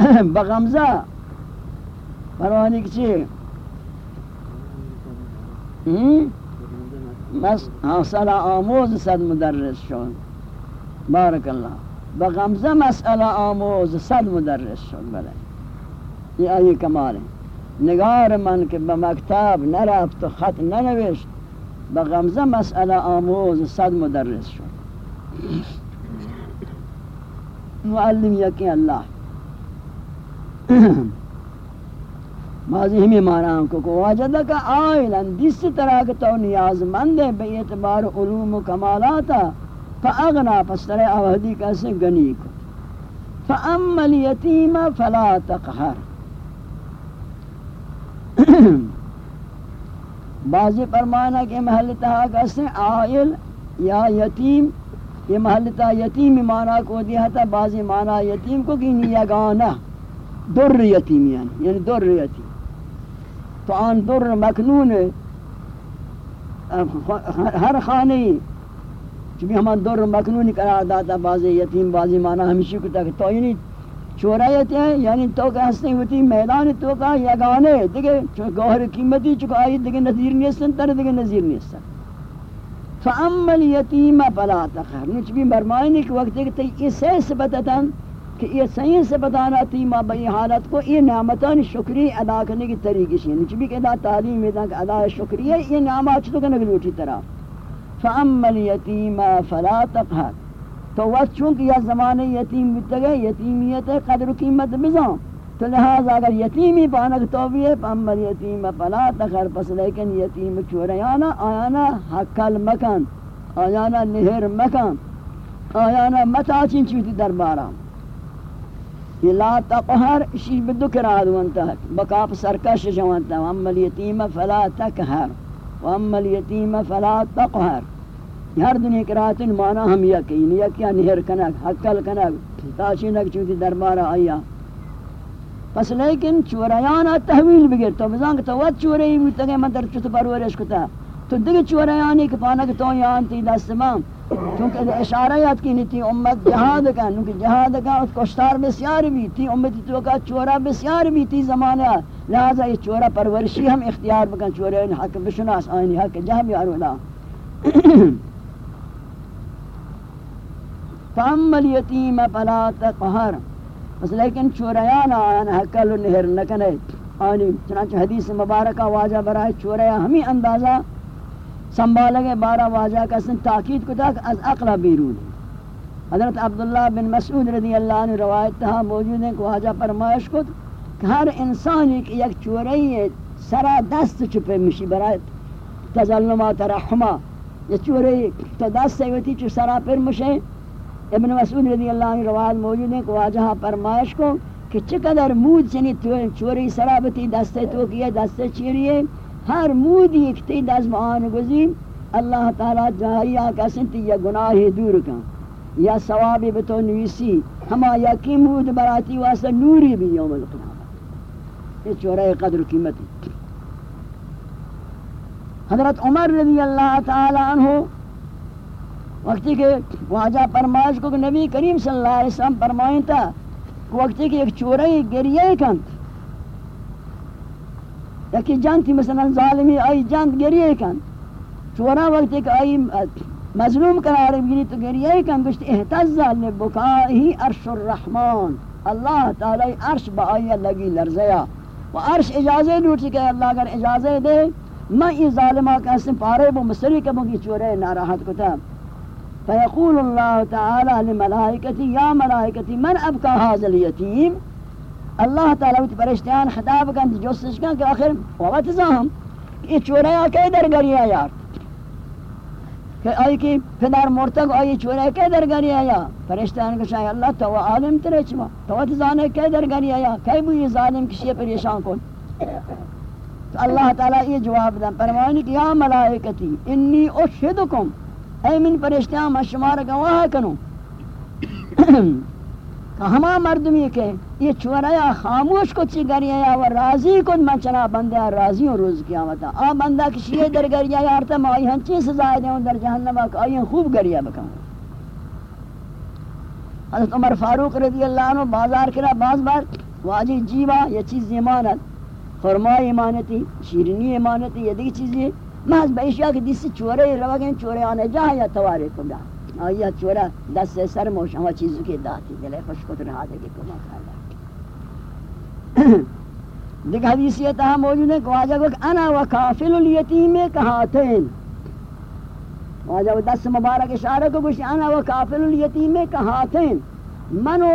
بغمزہ پروانی کچھ بس حاصل آموز صد مدرس شد. بارک الله به غمزه مسئله آموز صد مدرس شد بله. این آیه کماله نگار من که به مکتب نرفت و خط ننوشت به غمزه مسئله آموز صد مدرس شد. معلم یکی الله. ماضی ہمیں مانا ہم کو واجدہ کا آئلن جس طرح کہ تو نیاز مند ہے بے اعتبار علوم و کمالاتا فاغنا پس طرح آوہدی کیسے گنی کو فاما الیتیم فلا تقہر بعضی فرمانا کہ محلتہ کیسے آئل یا یتیم یہ محلتہ یتیم مانا کو دیا تھا بعضی مانا یتیم کو کی نیگانا در یتیم یعنی یعنی در یتیم تو آن در مکنون ہر خانے چونکہ ہمان در مکنون قرار داتا بعض یتیم بعضی معنی ہمیشہ کتا کہ تو یعنی چورایت ہے یعنی تو کہ ہستے ہوتی میدان تو کا یگانے، دیکھے گوہر قیمتی چکا آئی دیکھے نظیر نیستن، تر دیکھے نظیر نیستن۔ فَأَمَّا الْيَتِيمَ فَلَا تَخَرْ نچ بھی برمائنی کہ وقت کہ تی اسے سبتتاً کہ یہ صحیح سے بتانا تھی، ما بئی حالت کو، یہ نعمتان شکری ادا کرنے کی طریقے سے نیچ بھی کہ ادا تعلیم ہے کہ ادا شکریہ، یہ نعمت چھتو کہ لوٹی طرح۔ فَأَمَّا الْيَتِيمَ فَلَا تَقْهَرْ۔ تو وقت چونکہ یہ زمانے یتیم بیتے گئے یتیمیت قدر و قیمت بزان تو لہذا اگر یتیمی پانک تو بھی ہے، فَأَمَّا الْيَتِيمَ فَلَا تَقْهَرْ۔ پس لیکن یتیم چوریانا آیانا حقل مکن آیانا نہر مکن آیانا متاچین چوتی دربارا لا تقہر اسی بدو کراد وانتا ہے بکاپ سرکش جوانتا. ہے وأما الیتیم فلا تقہر وأما الیتیم فلا تقہر ہر دنیا کراتن مانا ہم یقین یکیا نہر کنک حقل کنک تاشینک چوتی دربارہ آیا. پس لیکن چوریانا تحویل بگر تو بزانگ تو وقت چوری بیتا گئے من در چوت پرورش کتا. تو دیگه چوریانی که پانک تو یان تی دست من چونکہ اشارہ یاد کی نیتی امت جہاد کا نونکہ جہاد کا اس کشتار بسیار بھی تھی امت تو کا چورا بسیار بھی تھی زمانہ۔ لہذا یہ چورا پرورشی ہم اختیار بکن چورا حق بشناس آئینی حق جہاں بھی آرولا فاما الیتیم فلا تقہر بس لیکن چوریانا آنا حقل نہر نکنے آنی چنانچہ حدیث مبارکہ واجہ برائے چوریا ہمیں اندازہ سنبھالے بارہ واجہ کا سن تاکید کو تک از اقلا بیرون۔ حضرت عبداللہ بن مسعود رضی اللہ عنہ روایت تہا موجود ہیں کہ واجہ فرمائش کو کہ ہر انسان ایک یک چوری ہے، سرا دست چپے مشی برای تظلمہ ترحمہ یہ چوری تو دست سے ہوتی چو سرا پر مشے۔ ابن مسعود رضی اللہ عنہ روایت موجود ہیں کہ واجہ فرمائش کو کہ چقدر مود چنی چوری سرا بتی دست تو کیا دست چیریے ہر مودی ایک تی دست معان گزیم اللہ تعالی جاہی آکا سنتی یا گناہ دور کن۔ یا ثوابی بتو نویسی، ہما یا کی مود براتی واسطہ نوری بھی یوم القیامت۔ یہ چورہ قدر قیمتی حضرت عمر رضی اللہ تعالی عنہ، وقتی کہ واجہ فرمائش کو کہ نبی کریم صلی اللہ علیہ وسلم فرمائیں تھا، وقتی کہ ایک چورہ گریہ کن۔ یکی جانتی مثلا ظالمی، آئی جانت گریہ کن. چورا وقت ایک آئی مظلوم قرار بگیری تو گریہ کن گشت احتزا لبکائی عرش الرحمن. اللہ تعالی عرش با آئی لگی لرزیا و عرش اجازے لوٹی کہ اللہ اگر اجازے دے میں یہ ظالمہ کا اسم پارے بو مصری کے بگی چورے ناراحت کتا. فیقول اللہ تعالی لملائکتی، یا ملائکتی، من ابکا حاضر یتیم؟ اللہ تعالی وت فرشتیان خطاب کن جوستش کن کہ آخر وقت زام یہ چوریا کے در گریا یار؟ کہ آئی کی پدر مرتق آئی چوریا کے در گریا یا؟ فرشتیان کہ شاید اللہ تو عالم ترے چما، تو وقت زانے کے در گریا یا؟ کئی بھی ظالم کسی پریشان کن؟ تو اللہ تعالی یہ جواب دن فرمانی کہ یا ملائکتی، انی اشہدکم، اے من فرشتیان میں شمار گواہ کنوں۔ ہما مردمی کے یہ چوریا خاموش کو چی گریا یا و راضی کن من چنا بندہ راضی ہوں روز قیامتا آ بندہ کسی در گریا یا ارتا میں آئی ہنچی سزا دیں در جہنم آکا آئی خوب گریا بکن حضرت عمر فاروق رضی اللہ عنہ بازار کرا، باز بار واجی جیوا، یہ چیز زمانت خرما ایمانتی، شیرینی ایمانتی، یہ دیکھ چیزی محض بہ کہ دیسی چورے روا گئے چورے آنے جا یا توارے کو دا آیا چورا دست سر موش ہوا چیزوں کے داتی دلے خوش کو رہا دے گی کما کھالا دیکھ حدیث یہ تہا موجود ہے کہ واجہ کو انا و کافل الیتیم کہاتین واجہ وہ دست مبارک اشارہ کو گوشت انا و کافل الیتیم کہاتین منو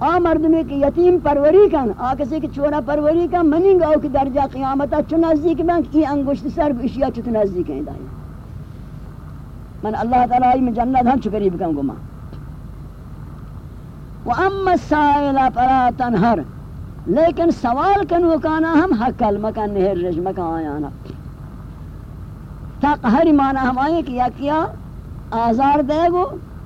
آ مرد میں کہ یتیم پروری کن، آ کسی کہ چورا پروری کن منی گاو کہ درجہ قیامتا چو نزدیک بنک ای انگوشت سر اشیاء چو نزدیک ہیں دائی. من اللہ تعالی میں جنت ہم چو قریب کن گما و اما السائل فلا تنہر لیکن سوال کنو کانا ہم حقل مکان نہر رج مکان آیانا. تا قہری مانا ہم آئے کہ یا کیا آزار دے گو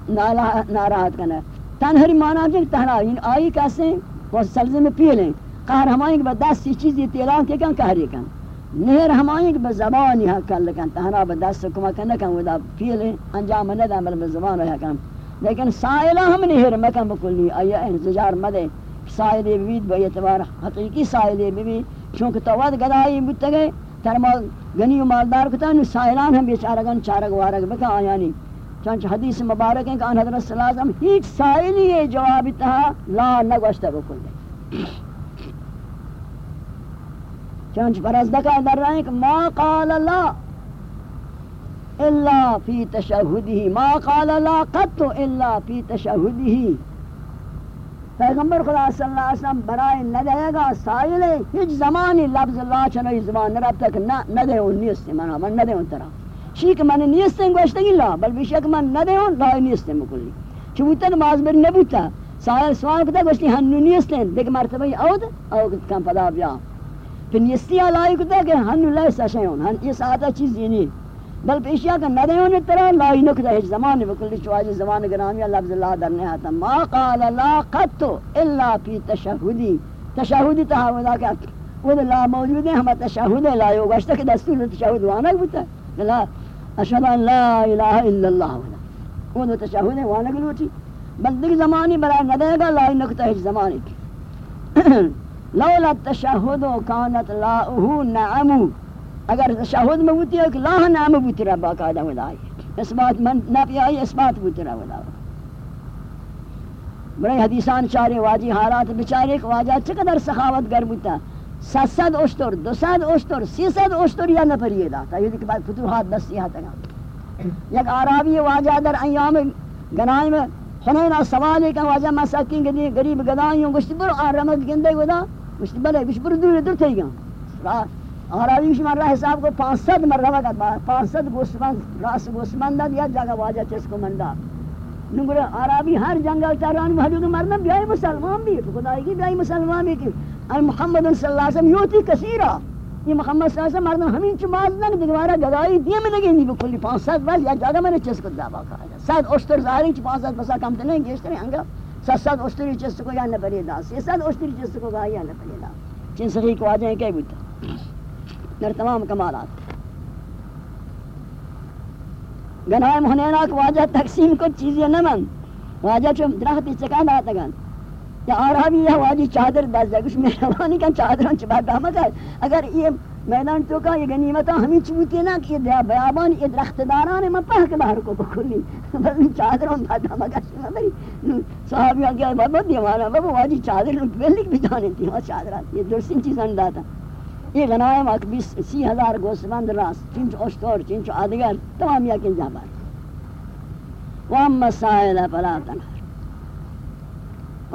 ناراحت کنا تنہری مانا جن تہنا یعنی آئی کیسے وہ سلزے میں پی لیں قہر ہمائیں کہ بس دس سی چیزی تیلان کے کن قہری کن. نہر ہمائیں کہ بزبانی حق کن لکن تہنا بدست کما کن کن ودا پی لیں انجام ندہ بل بزبان رہا کن لیکن سائلہ ہم نہر مکن بکلی آیا انزجار مدے سائلے بید با اعتبار حقیقی سائلے بید چونکہ تواد گدائی بودتا گئے. ترما گنی و مالدار کتا نو سائلان ہم بیچارگن چارگ وارگ بکا آیانی. چانچہ حدیث مبارک ہیں کہ آن حضرت صلی اللہ علیہ وسلم ہیچ سائلی جواب تہا لا نگوشتا بکل دے چانچہ پرزدکہ در رہے ہیں کہ ما قال لا الا فی تشہدہی، ما قال لا قط الا فی تشہدہی۔ پیغمبر خدا صلی اللہ علیہ وسلم برائے ندے گا، سائل ہیچ زمانی لفظ اللہ چنوی زبان نرب تک ندے ہوں نیستی منا من ندے ہوں ترہ شیک من نیستیں گوشتگی لا، بل بیشک من ندے ہوں لا نیستیں مکلی۔ چوبوتا نماز بر نبوتا، سائل سوال کتا گوشتی ہنو نیستیں دیکھ مرتبہ اود اود کم پدا بیا۔ پھر نیستی آلائی کتا کہ ہنو لیسا شیون ہن یہ ساتھا چیز یہ نہیں۔ بل پیشیا کا ندے ہونے طرح لا نکتا ہے زمان بکلی چواج زمان گرامی لفظ اللہ در نہیں آتا ما قال لا قط الا فی تشہدی۔ تشہدی تہا کہ وہ لا موجود ہے ہم تشہد لا یو گشتا کہ دستور تشہد وانا بوتا لا اشهد ان لا اله الا الله ولا وہ تشہد ہے وانا گلوٹی بل دیکھ زمانی برای ندے گا لا نکتا ہے زمانی۔ لولا التشہد كانت لاؤه نعمو اگر تشہد میں ہوتی ہے کہ لاہ نام بوتی رہا، باقاعدہ ودائی اس بات من نفی آئی، اس بات بوتی رہا ودائی برای حدیثان چارے واجی حالات بچارے کہ واجہ چقدر سخاوت گر بوتا۔ ست ست اشتر دو ست اشتر سی ست اشتر یا نپریے دا تا۔ یہ دیکھ بعد فتوحات بس یہاں تک۔ یک عرابی واجہ در ایام گنائی میں خنینا سوال ہے کہ واجہ مساکین گدی گریب گدائیوں گشتی برو آرمک گندے گدا۔ گشتی بلے گشتی برو دور دور تھی گا آراویش مرہ حساب کو پانچ ست مرہ وقت پانچ ست گوسمند راس گوسمند دیا جگہ واجہ چس کو مندہ نگر آرابی ہر جنگل تران محدود مرنا بیائی مسلمان بھی، خدای کی بیائی مسلمان بھی کہ محمد صلی اللہ علیہ وسلم یوتی کثیرہ۔ یہ محمد صلی اللہ علیہ وسلم مردم ہمیں چماز لنگ دیگوارا گدائی دیا میں لگیں گی بکلی پانچ ست بس یا جگہ میں نے چس کو دعویٰ کہا۔ جا ست اشتر ظاہری چی پانچ ست بسا کم تلیں گیشتر ہیں گا ست ست اشتری چس کو یا نپری دا سی ست اشتری چس کو یا نپری دا چین سخی کو آجائیں کئی بوتا در تمام کمالات گناہ مہنینا کو واجہ تقسیم کو چیزیں نہ من واجہ چو درخت چکا داتا گن یا آرہا بھی یہ واجی چادر دست دے کچھ مہربانی کن چادران چبا دامت ہے اگر یہ میدان تو کا یہ غنیمتا ہمیں چوتی نا کہ یہ بیابان یہ درخت داران میں پہک باہر کو بکلی بس چادران دا دامت ہے بھئی صحابی آگیا بابا دیوانا بابا واجی چادر لوٹ بلک بھی جانے تھی وہاں چادرات یہ درسین چیزان داتا یہ غنائم اک بیس سی ہزار گوسفند راس چنچ اشتور، چنچ آدگر تمام یقین جا بار واما سائلہ فلا تنہر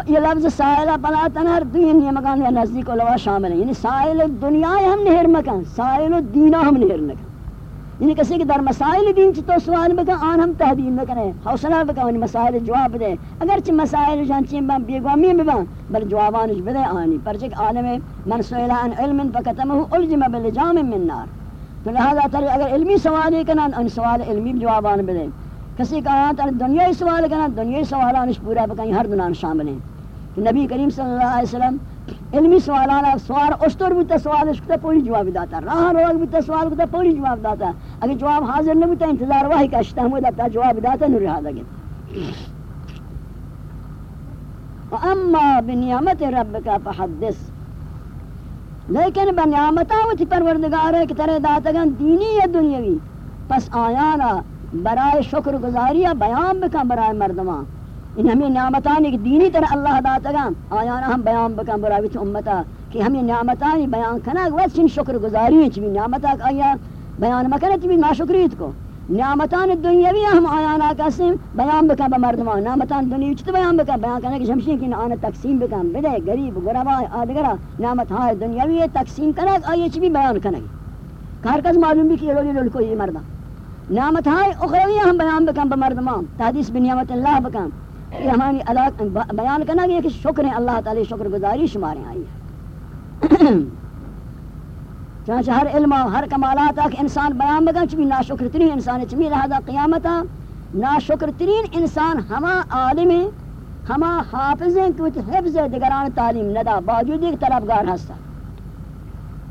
یہ لفظ سائلہ فلا تنہر دین یہ مکان یا نزدیک علوہ شامل ہے یعنی سائل دنیا ہم نہر مکان، سائل دینہ ہم نہر مکان۔ یعنی کسی کہ در مسائل دین چی تو سوال بکا آن ہم تحدید بکنے، حوصلہ بکا ان یعنی مسائل جواب دے۔ اگرچہ مسائل جان چین بان بیگوامی ببان بل جوابانش بدے آنی۔ پرچک عالم من سئلہ عن علم فکتمہو علجم بالجام من نار۔ تو لہذا تر اگر علمی سوال کنن، ان سوال علمی جوابان بدے۔ کسی کا آن تر دنیای سوال کنن دنیای سوالانش پورا بکن ہر دنان شامل ہیں۔ نبی کریم صلی اللہ علیہ وسلم علمی سوالانا سوال اشتر بودتا سوالش کتا پوری جواب داتا۔ راہ روگ بودتا سوال کتا پوری جواب داتا۔ اگر جواب حاضر نبودتا انتظار واہی کشتا ہمود اپتا جواب داتا نوری حاضر گئے اما بنیامت ربکا فحدث۔ لیکن بنیامتا ہوتی پروردگار ہے کہ ترے داتگان دینی یا دنیاوی؟ پس آیانا برائے شکر گزاری بیان بکن برائے مردمان. ان ہمیں نعمتانی کہ دینی طرح اللہ داتگان آیانا ہم بیان بکن برائے وچ امتا. کہ ہمیں نعمتانی بیان کنک وقت چن شکر گزاری ہیں چوی نعمتا کہ آیا، بیان مکنه چوی ناشکریت کو. نعمتان دنیاوی ہم آیانا کسیم، بیان بکن بمردمان نعمتان دنیاوی چطور بیان بکن؟ بیان کرنے کہ ہمشین کی آن تقسیم بکن. بدے گریب گربا آدگرہ، نعمت ہائے دنیاوی تقسیم کنک آئیے چی بھی بیان کنک ہر کس معلوم بھی کہ لولی لولی کوئی مردہ نعمت ہائے اخروی ہم بیان بکن بمردمان تحدیث بنعمت اللہ بکن۔ یہ ہماری بیان کرنا یہ کہ شکر اللہ تعالی شکر گزاری شمارے آئی ہے چنانچہ ہر علم و ہر کمالات کہ انسان بیان بگن چمی ناشکر ترین انسان چمی لہذا قیامتا ناشکر ترین انسان ہما عالم ہما حافظ ہیں کہ حفظ دگران تعلیم ندا، باوجود ایک طلبگار ہستا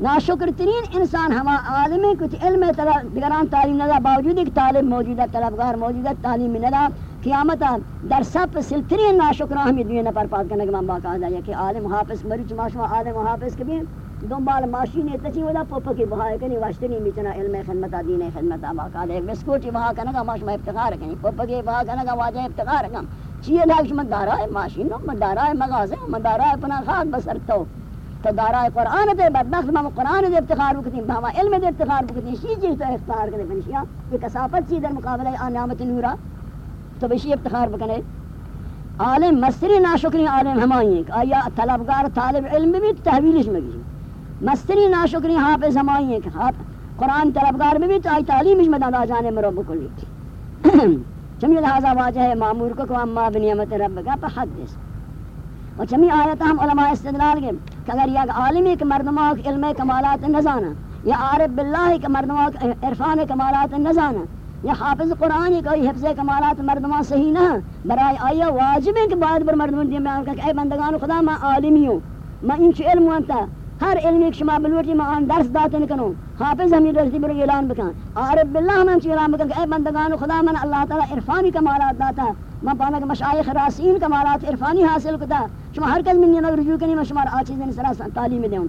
ناشکر ترین انسان ہما عالم ہے کہ علم دگران تعلیم ندا، باوجود ایک طالب موجودہ طلبگار موجودہ تعلیم ندا قیامتا در سب سلترین ناشکرہ ہمیں دوئے نفر پاک کرنے کے من باقاعدہ ہے کہ عالم حافظ مریچ ماشوہ عالم حافظ کے بھی دنبال ماشین تچی ولا پپا کی بہائے کنی واشتنی میچنا علم خدمت دین خدمت باقا دے بسکوٹی بہا کنگا ماشما افتخار کنی پپا کی بہا کنگا واجہ افتخار کن چیئے لاکش من دارا ماشین من دارا مغازے من دارا خاک بسر تو تو دارا قرآن دے، بدبخت مام قرآن دے افتخار بکتی بہما علم دے افتخار بکتی، شی چیز تو افتخار کنے پنشیا ہاں؟ یہ کسافت چیز در مقابلہ آن نعمت نورا ہاں؟ تو بشی افتخار بکنے۔ عالم مستری ناشکری، عالم ہمائی ہیں۔ آیا طلبگار، طالب علم بھی تحویلش میں بھی مستری ناشکری حافظ ہمائی ہیں۔ کہ قرآن طلبگار میں بھی تو آئی تعلیم اجمد ادا جانے میں رب کلی۔ چمی لہذا واجہ ہے معمور کو کہ اما بنیمت رب کا فحدث اور چمی آیت ہم علماء استدلال کے کہ اگر یک عالمی کے مردمہ کے علم کمالات نزانا یا عارف باللہ کے مردمہ کے عرفان کمالات نزانا یا حافظ قرآن کوئی حفظ کمالات مردمہ صحیح نہ برای آیا واجب ہے کہ بعد بر مردمان دیم بیان کہ اے بندگان خدا میں عالمی ہوں، میں انچ علم وانتا ہر علم ایک شما بلوٹی ما آن درس داتن کنو حافظ ہمیں درسی برو اعلان بکن، عارف باللہ من چی اعلان بکن کہ اے بندگان خدا من اللہ تعالی عرفانی کمالات داتا من پانا کہ مشایخ راسین کمالات عرفانی حاصل کتا۔ شما ہر کس منی نگر رجوع کنی، میں شما آچیزن سرا تعلیم دیں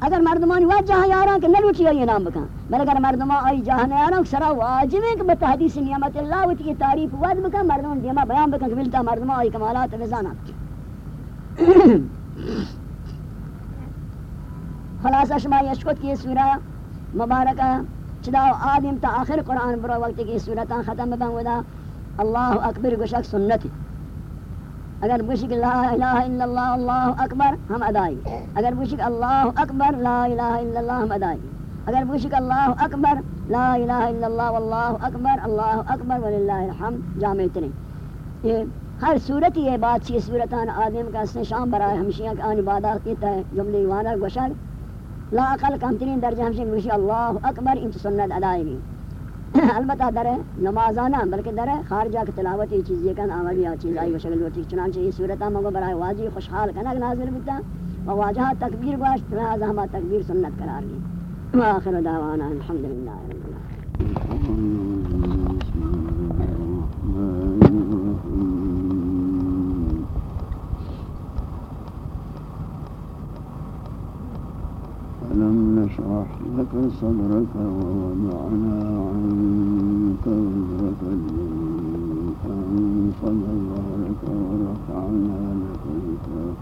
اگر مردمانی واج جہاں یاران کہ نلوٹی آئی نام بکن بل اگر مردمان آئی جہاں یاران سرا واجب ہے کہ بتحدیث نعمت اللہ وتی کی تعریف واجب بکن مردمان دیما بیان بکن کہ ملتا مردمان آئی کمالات وزانات خلاصہ شما یشکت کی سورہ مبارکہ، چدا آدم تا آخر قرآن برو وقت کی سورتان ختم بن ودا۔ اللہ اکبر گشک سنت۔ اگر بشک لا الہ الا اللہ اللہ اکبر، ہم ادائی۔ اگر بشک اللہ اکبر، لا الہ الا اللہ، ہم ادائی۔ اگر بشک اللہ اکبر، لا الہ الا اللہ، واللہ اکبر، اللہ اکبر، وللہ الحمد، جامع ترین۔ یہ ہر صورت یہ بات چیز، صورتان آدم کا شام برائے ہمشیاں کا آن عبادات کی ہے جملے وانا گوشک لا اقل کم ترین درجہ ہمشہ مشی اللہ اکبر انت سنت ادائی۔ گی البتہ در ہے نمازانا بلکہ در ہے خارجہ کی تلاوت یہ چیز یہ کن آوری آ چیز آئی وشکل وٹی چنانچہ یہ صورتہ مگو برای واجی خوشحال کنک نازل بتا و واجہا تکبیر گوشت لہذا ہما تکبیر سنت قرار لی آخر دعوانا الحمدللہ رب العالمين ألم نشرح لك صدرك ووضعنا عنك وزرك الذي أنقض ظهرك ورفعنا لك ذكرك.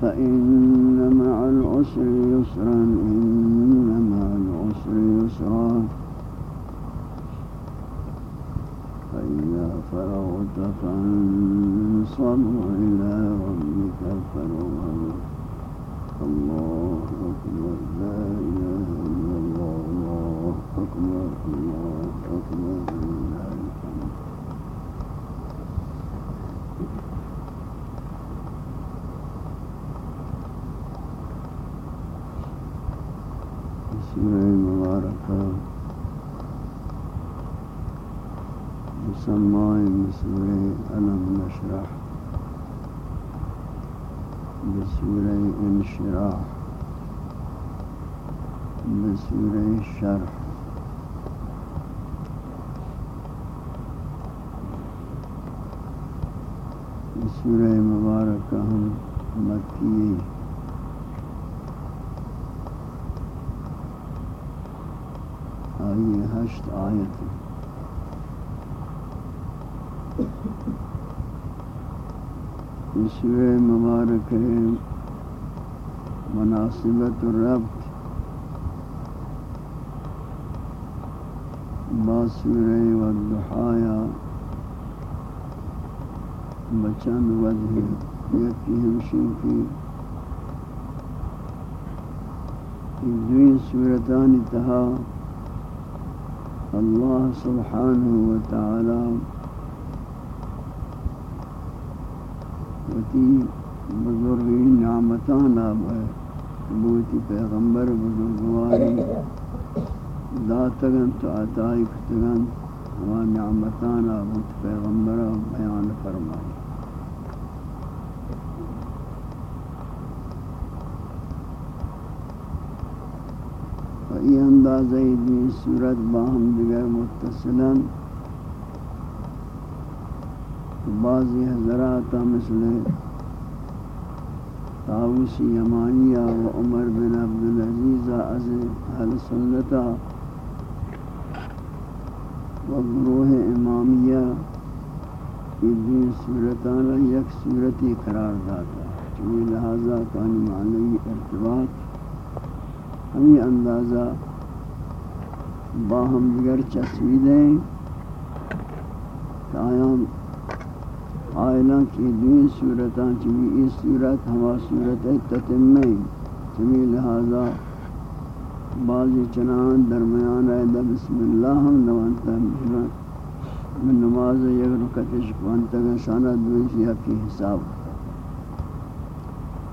فإن مع العسر يسرا إن مع العسر يسرا. فإذا فرغت فانصب إلى ربك فارغب. مسمى سورة ألم نشرح بسورة انشراح بسورة شرح۔ بسورة مباركة مکی آئی ہشت آیت۔ سورہ مبارک ہے۔ مناسبت الربط باسورہ والدحایا بچند وجہ یکی ہمشن کی دوین سورتان تہا۔ اللہ سبحانہ وتعالی۔ وتی بزرگی نعمتان آب ہے بوتی پیغمبر بزرگواری داتگن تو عطائی کتگن، ہوا نعمتان آب پیغمبر بیان فرمائی۔ و ای اندازہ دی صورت باہم دیگر متصلن۔ بعضی حضرات مثل طاووس، یمانیہ و عمر بن عبدالعزیز از اہل سنتا و گروہ امامیہ کی دین صورتانا یک صورتی قرار داتا چونی لہذا کانی معنی ارتباط ہمیں اندازہ باہم دیگر چسویدیں کہ آیام آئلان کی دین صورتان چمی اس صورت ہما صورت تتمی چمی لہذا بعضی چنان درمیان آئیدہ بسم اللہ ہم نوانتا من نماز یک رکتش کوانتا گا شانہ دویسی کی حساب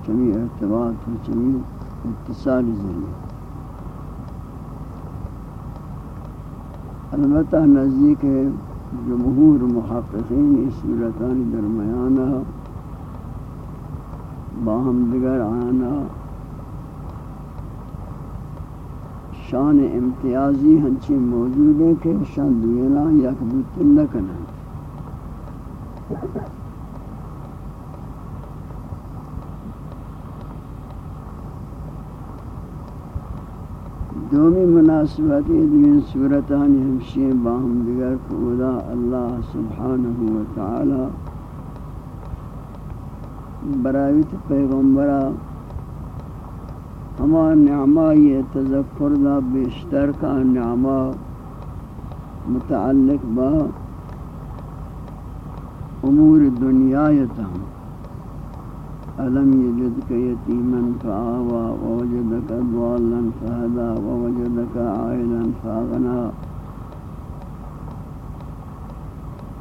چمی ارتباط و چمی اتصال ذریعہ البتہ نزدیک ہے جمہور محققین اس صورتان درمیانہ باہم دیگر آنا شان امتیازی ہنچی موجود ہے کہ شان دوینا یک بوتن لکنا دومی مناسبت دوین صورتانی ہمشی باہم دیگر کودا اللہ سبحانہ وتعالی برایت پیغمبرہ ہما نعمہ یہ تذکر دا بیشتر کا نعمہ متعلق با امور دنیا یتاں ألم يجدك يتيما فآوى ووجدك ضالا فهدى ووجدك عائلا فأغنى.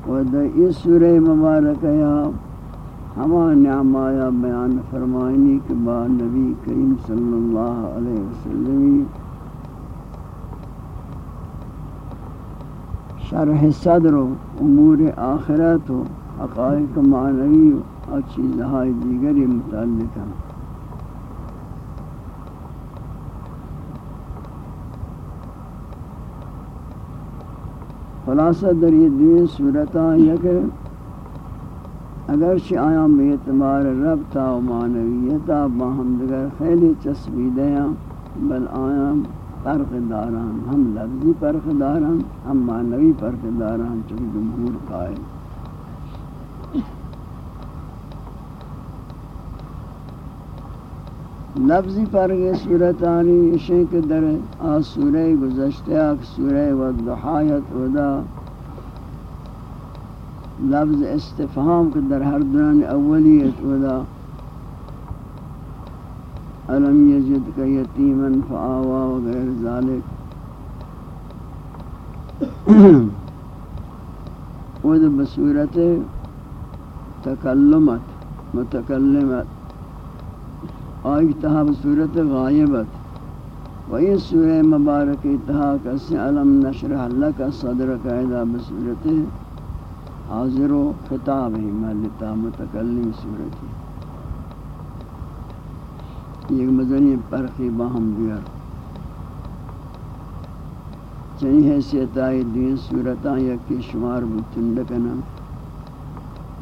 ودى اس سورہ مبارک یا ہما نعمہ یا بیان فرمائنی کے بعد نبی کریم صلی اللہ علیہ وسلم شرح صدر و امور آخرت و حقائق معنوی و اور چیزہائی دیگری متعلق ہیں خلاصہ در یہ دوئے صورتاں یہ کہ اگرچہ آیاں بے اعتبار ربطہ و معنویتا باہم دیگر خیلی چسبیدے ہیں، بل آیاں فرق داران ہم لفظی فرق داران ہم معنوی فرق داران چونکہ جمہور قائل لفظی فرق صورت آنی اشیں کے در آ سورہ گزشتہ آک سورہ والضحایت ودا لفظ استفہام کے در ہر دوران اولیت ودا علم یجد کا یتیما فآوا وغیر ذالک ود بصورت تکلمت، متکلمت آئی تہا بصورت غائبت و یہ سورہ مبارک تہا کسی علم نشرح لکا صدر قائدہ بصورت حاضر و خطاب ہی ملتا متکلم صورتی یہ مدنی پرخی باہم دیار چنی حیثیت آئی دین صورتاں یکی شمار بچندکنا۔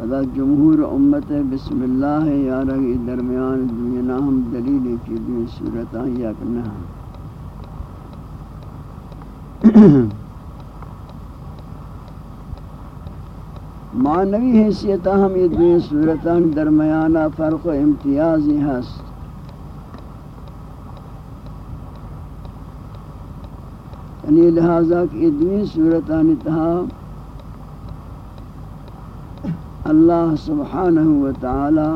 فدا جمہور امت بسم اللہ یا رگی درمیان دنیا ہم دلیل کی دین صورتاں یک نہ معنوی حیثیت ہم یہ دین صورتاں درمیانہ فرق و امتیازی ہست۔ یعنی لہذا کہ یہ دین صورتاں تہا اللہ سبحانہ وتعالی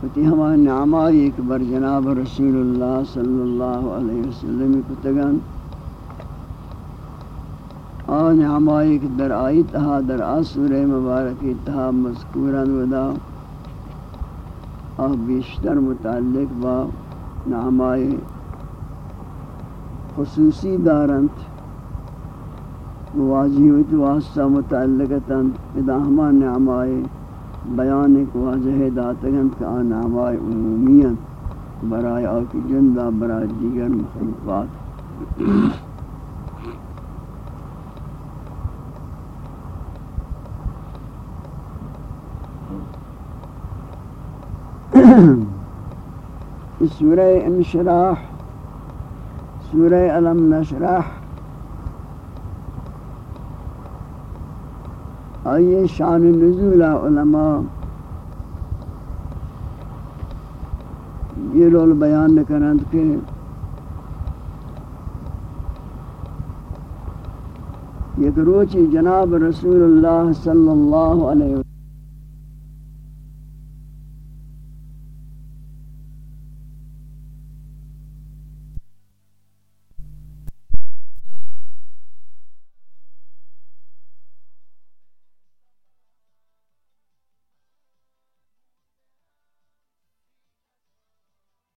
فتی ہمارے نعمائی ایک بر جناب رسول اللہ صلی اللہ علیہ وسلم کو تگن۔ آن نعمائی ایک در آئی تہا، در آسور مبارکی تہا مذکوران ودا۔ آہ بیشتر متعلق با نعمائی خصوصی دارنت واجیوت واسطہ متعلقتا ادا ہما نعمائی بیان ایک واضح داتگن کہ آن نعمائی عمومیا برای آکی جندہ برای دیگر مخلوقات۔ سورہ انشراح، سورہ علم نشرح۔ آئیے شان نزول علماء۔ یہ رول بیان کرند کہ یک روچی جناب رسول اللہ صلی اللہ علیہ وسلم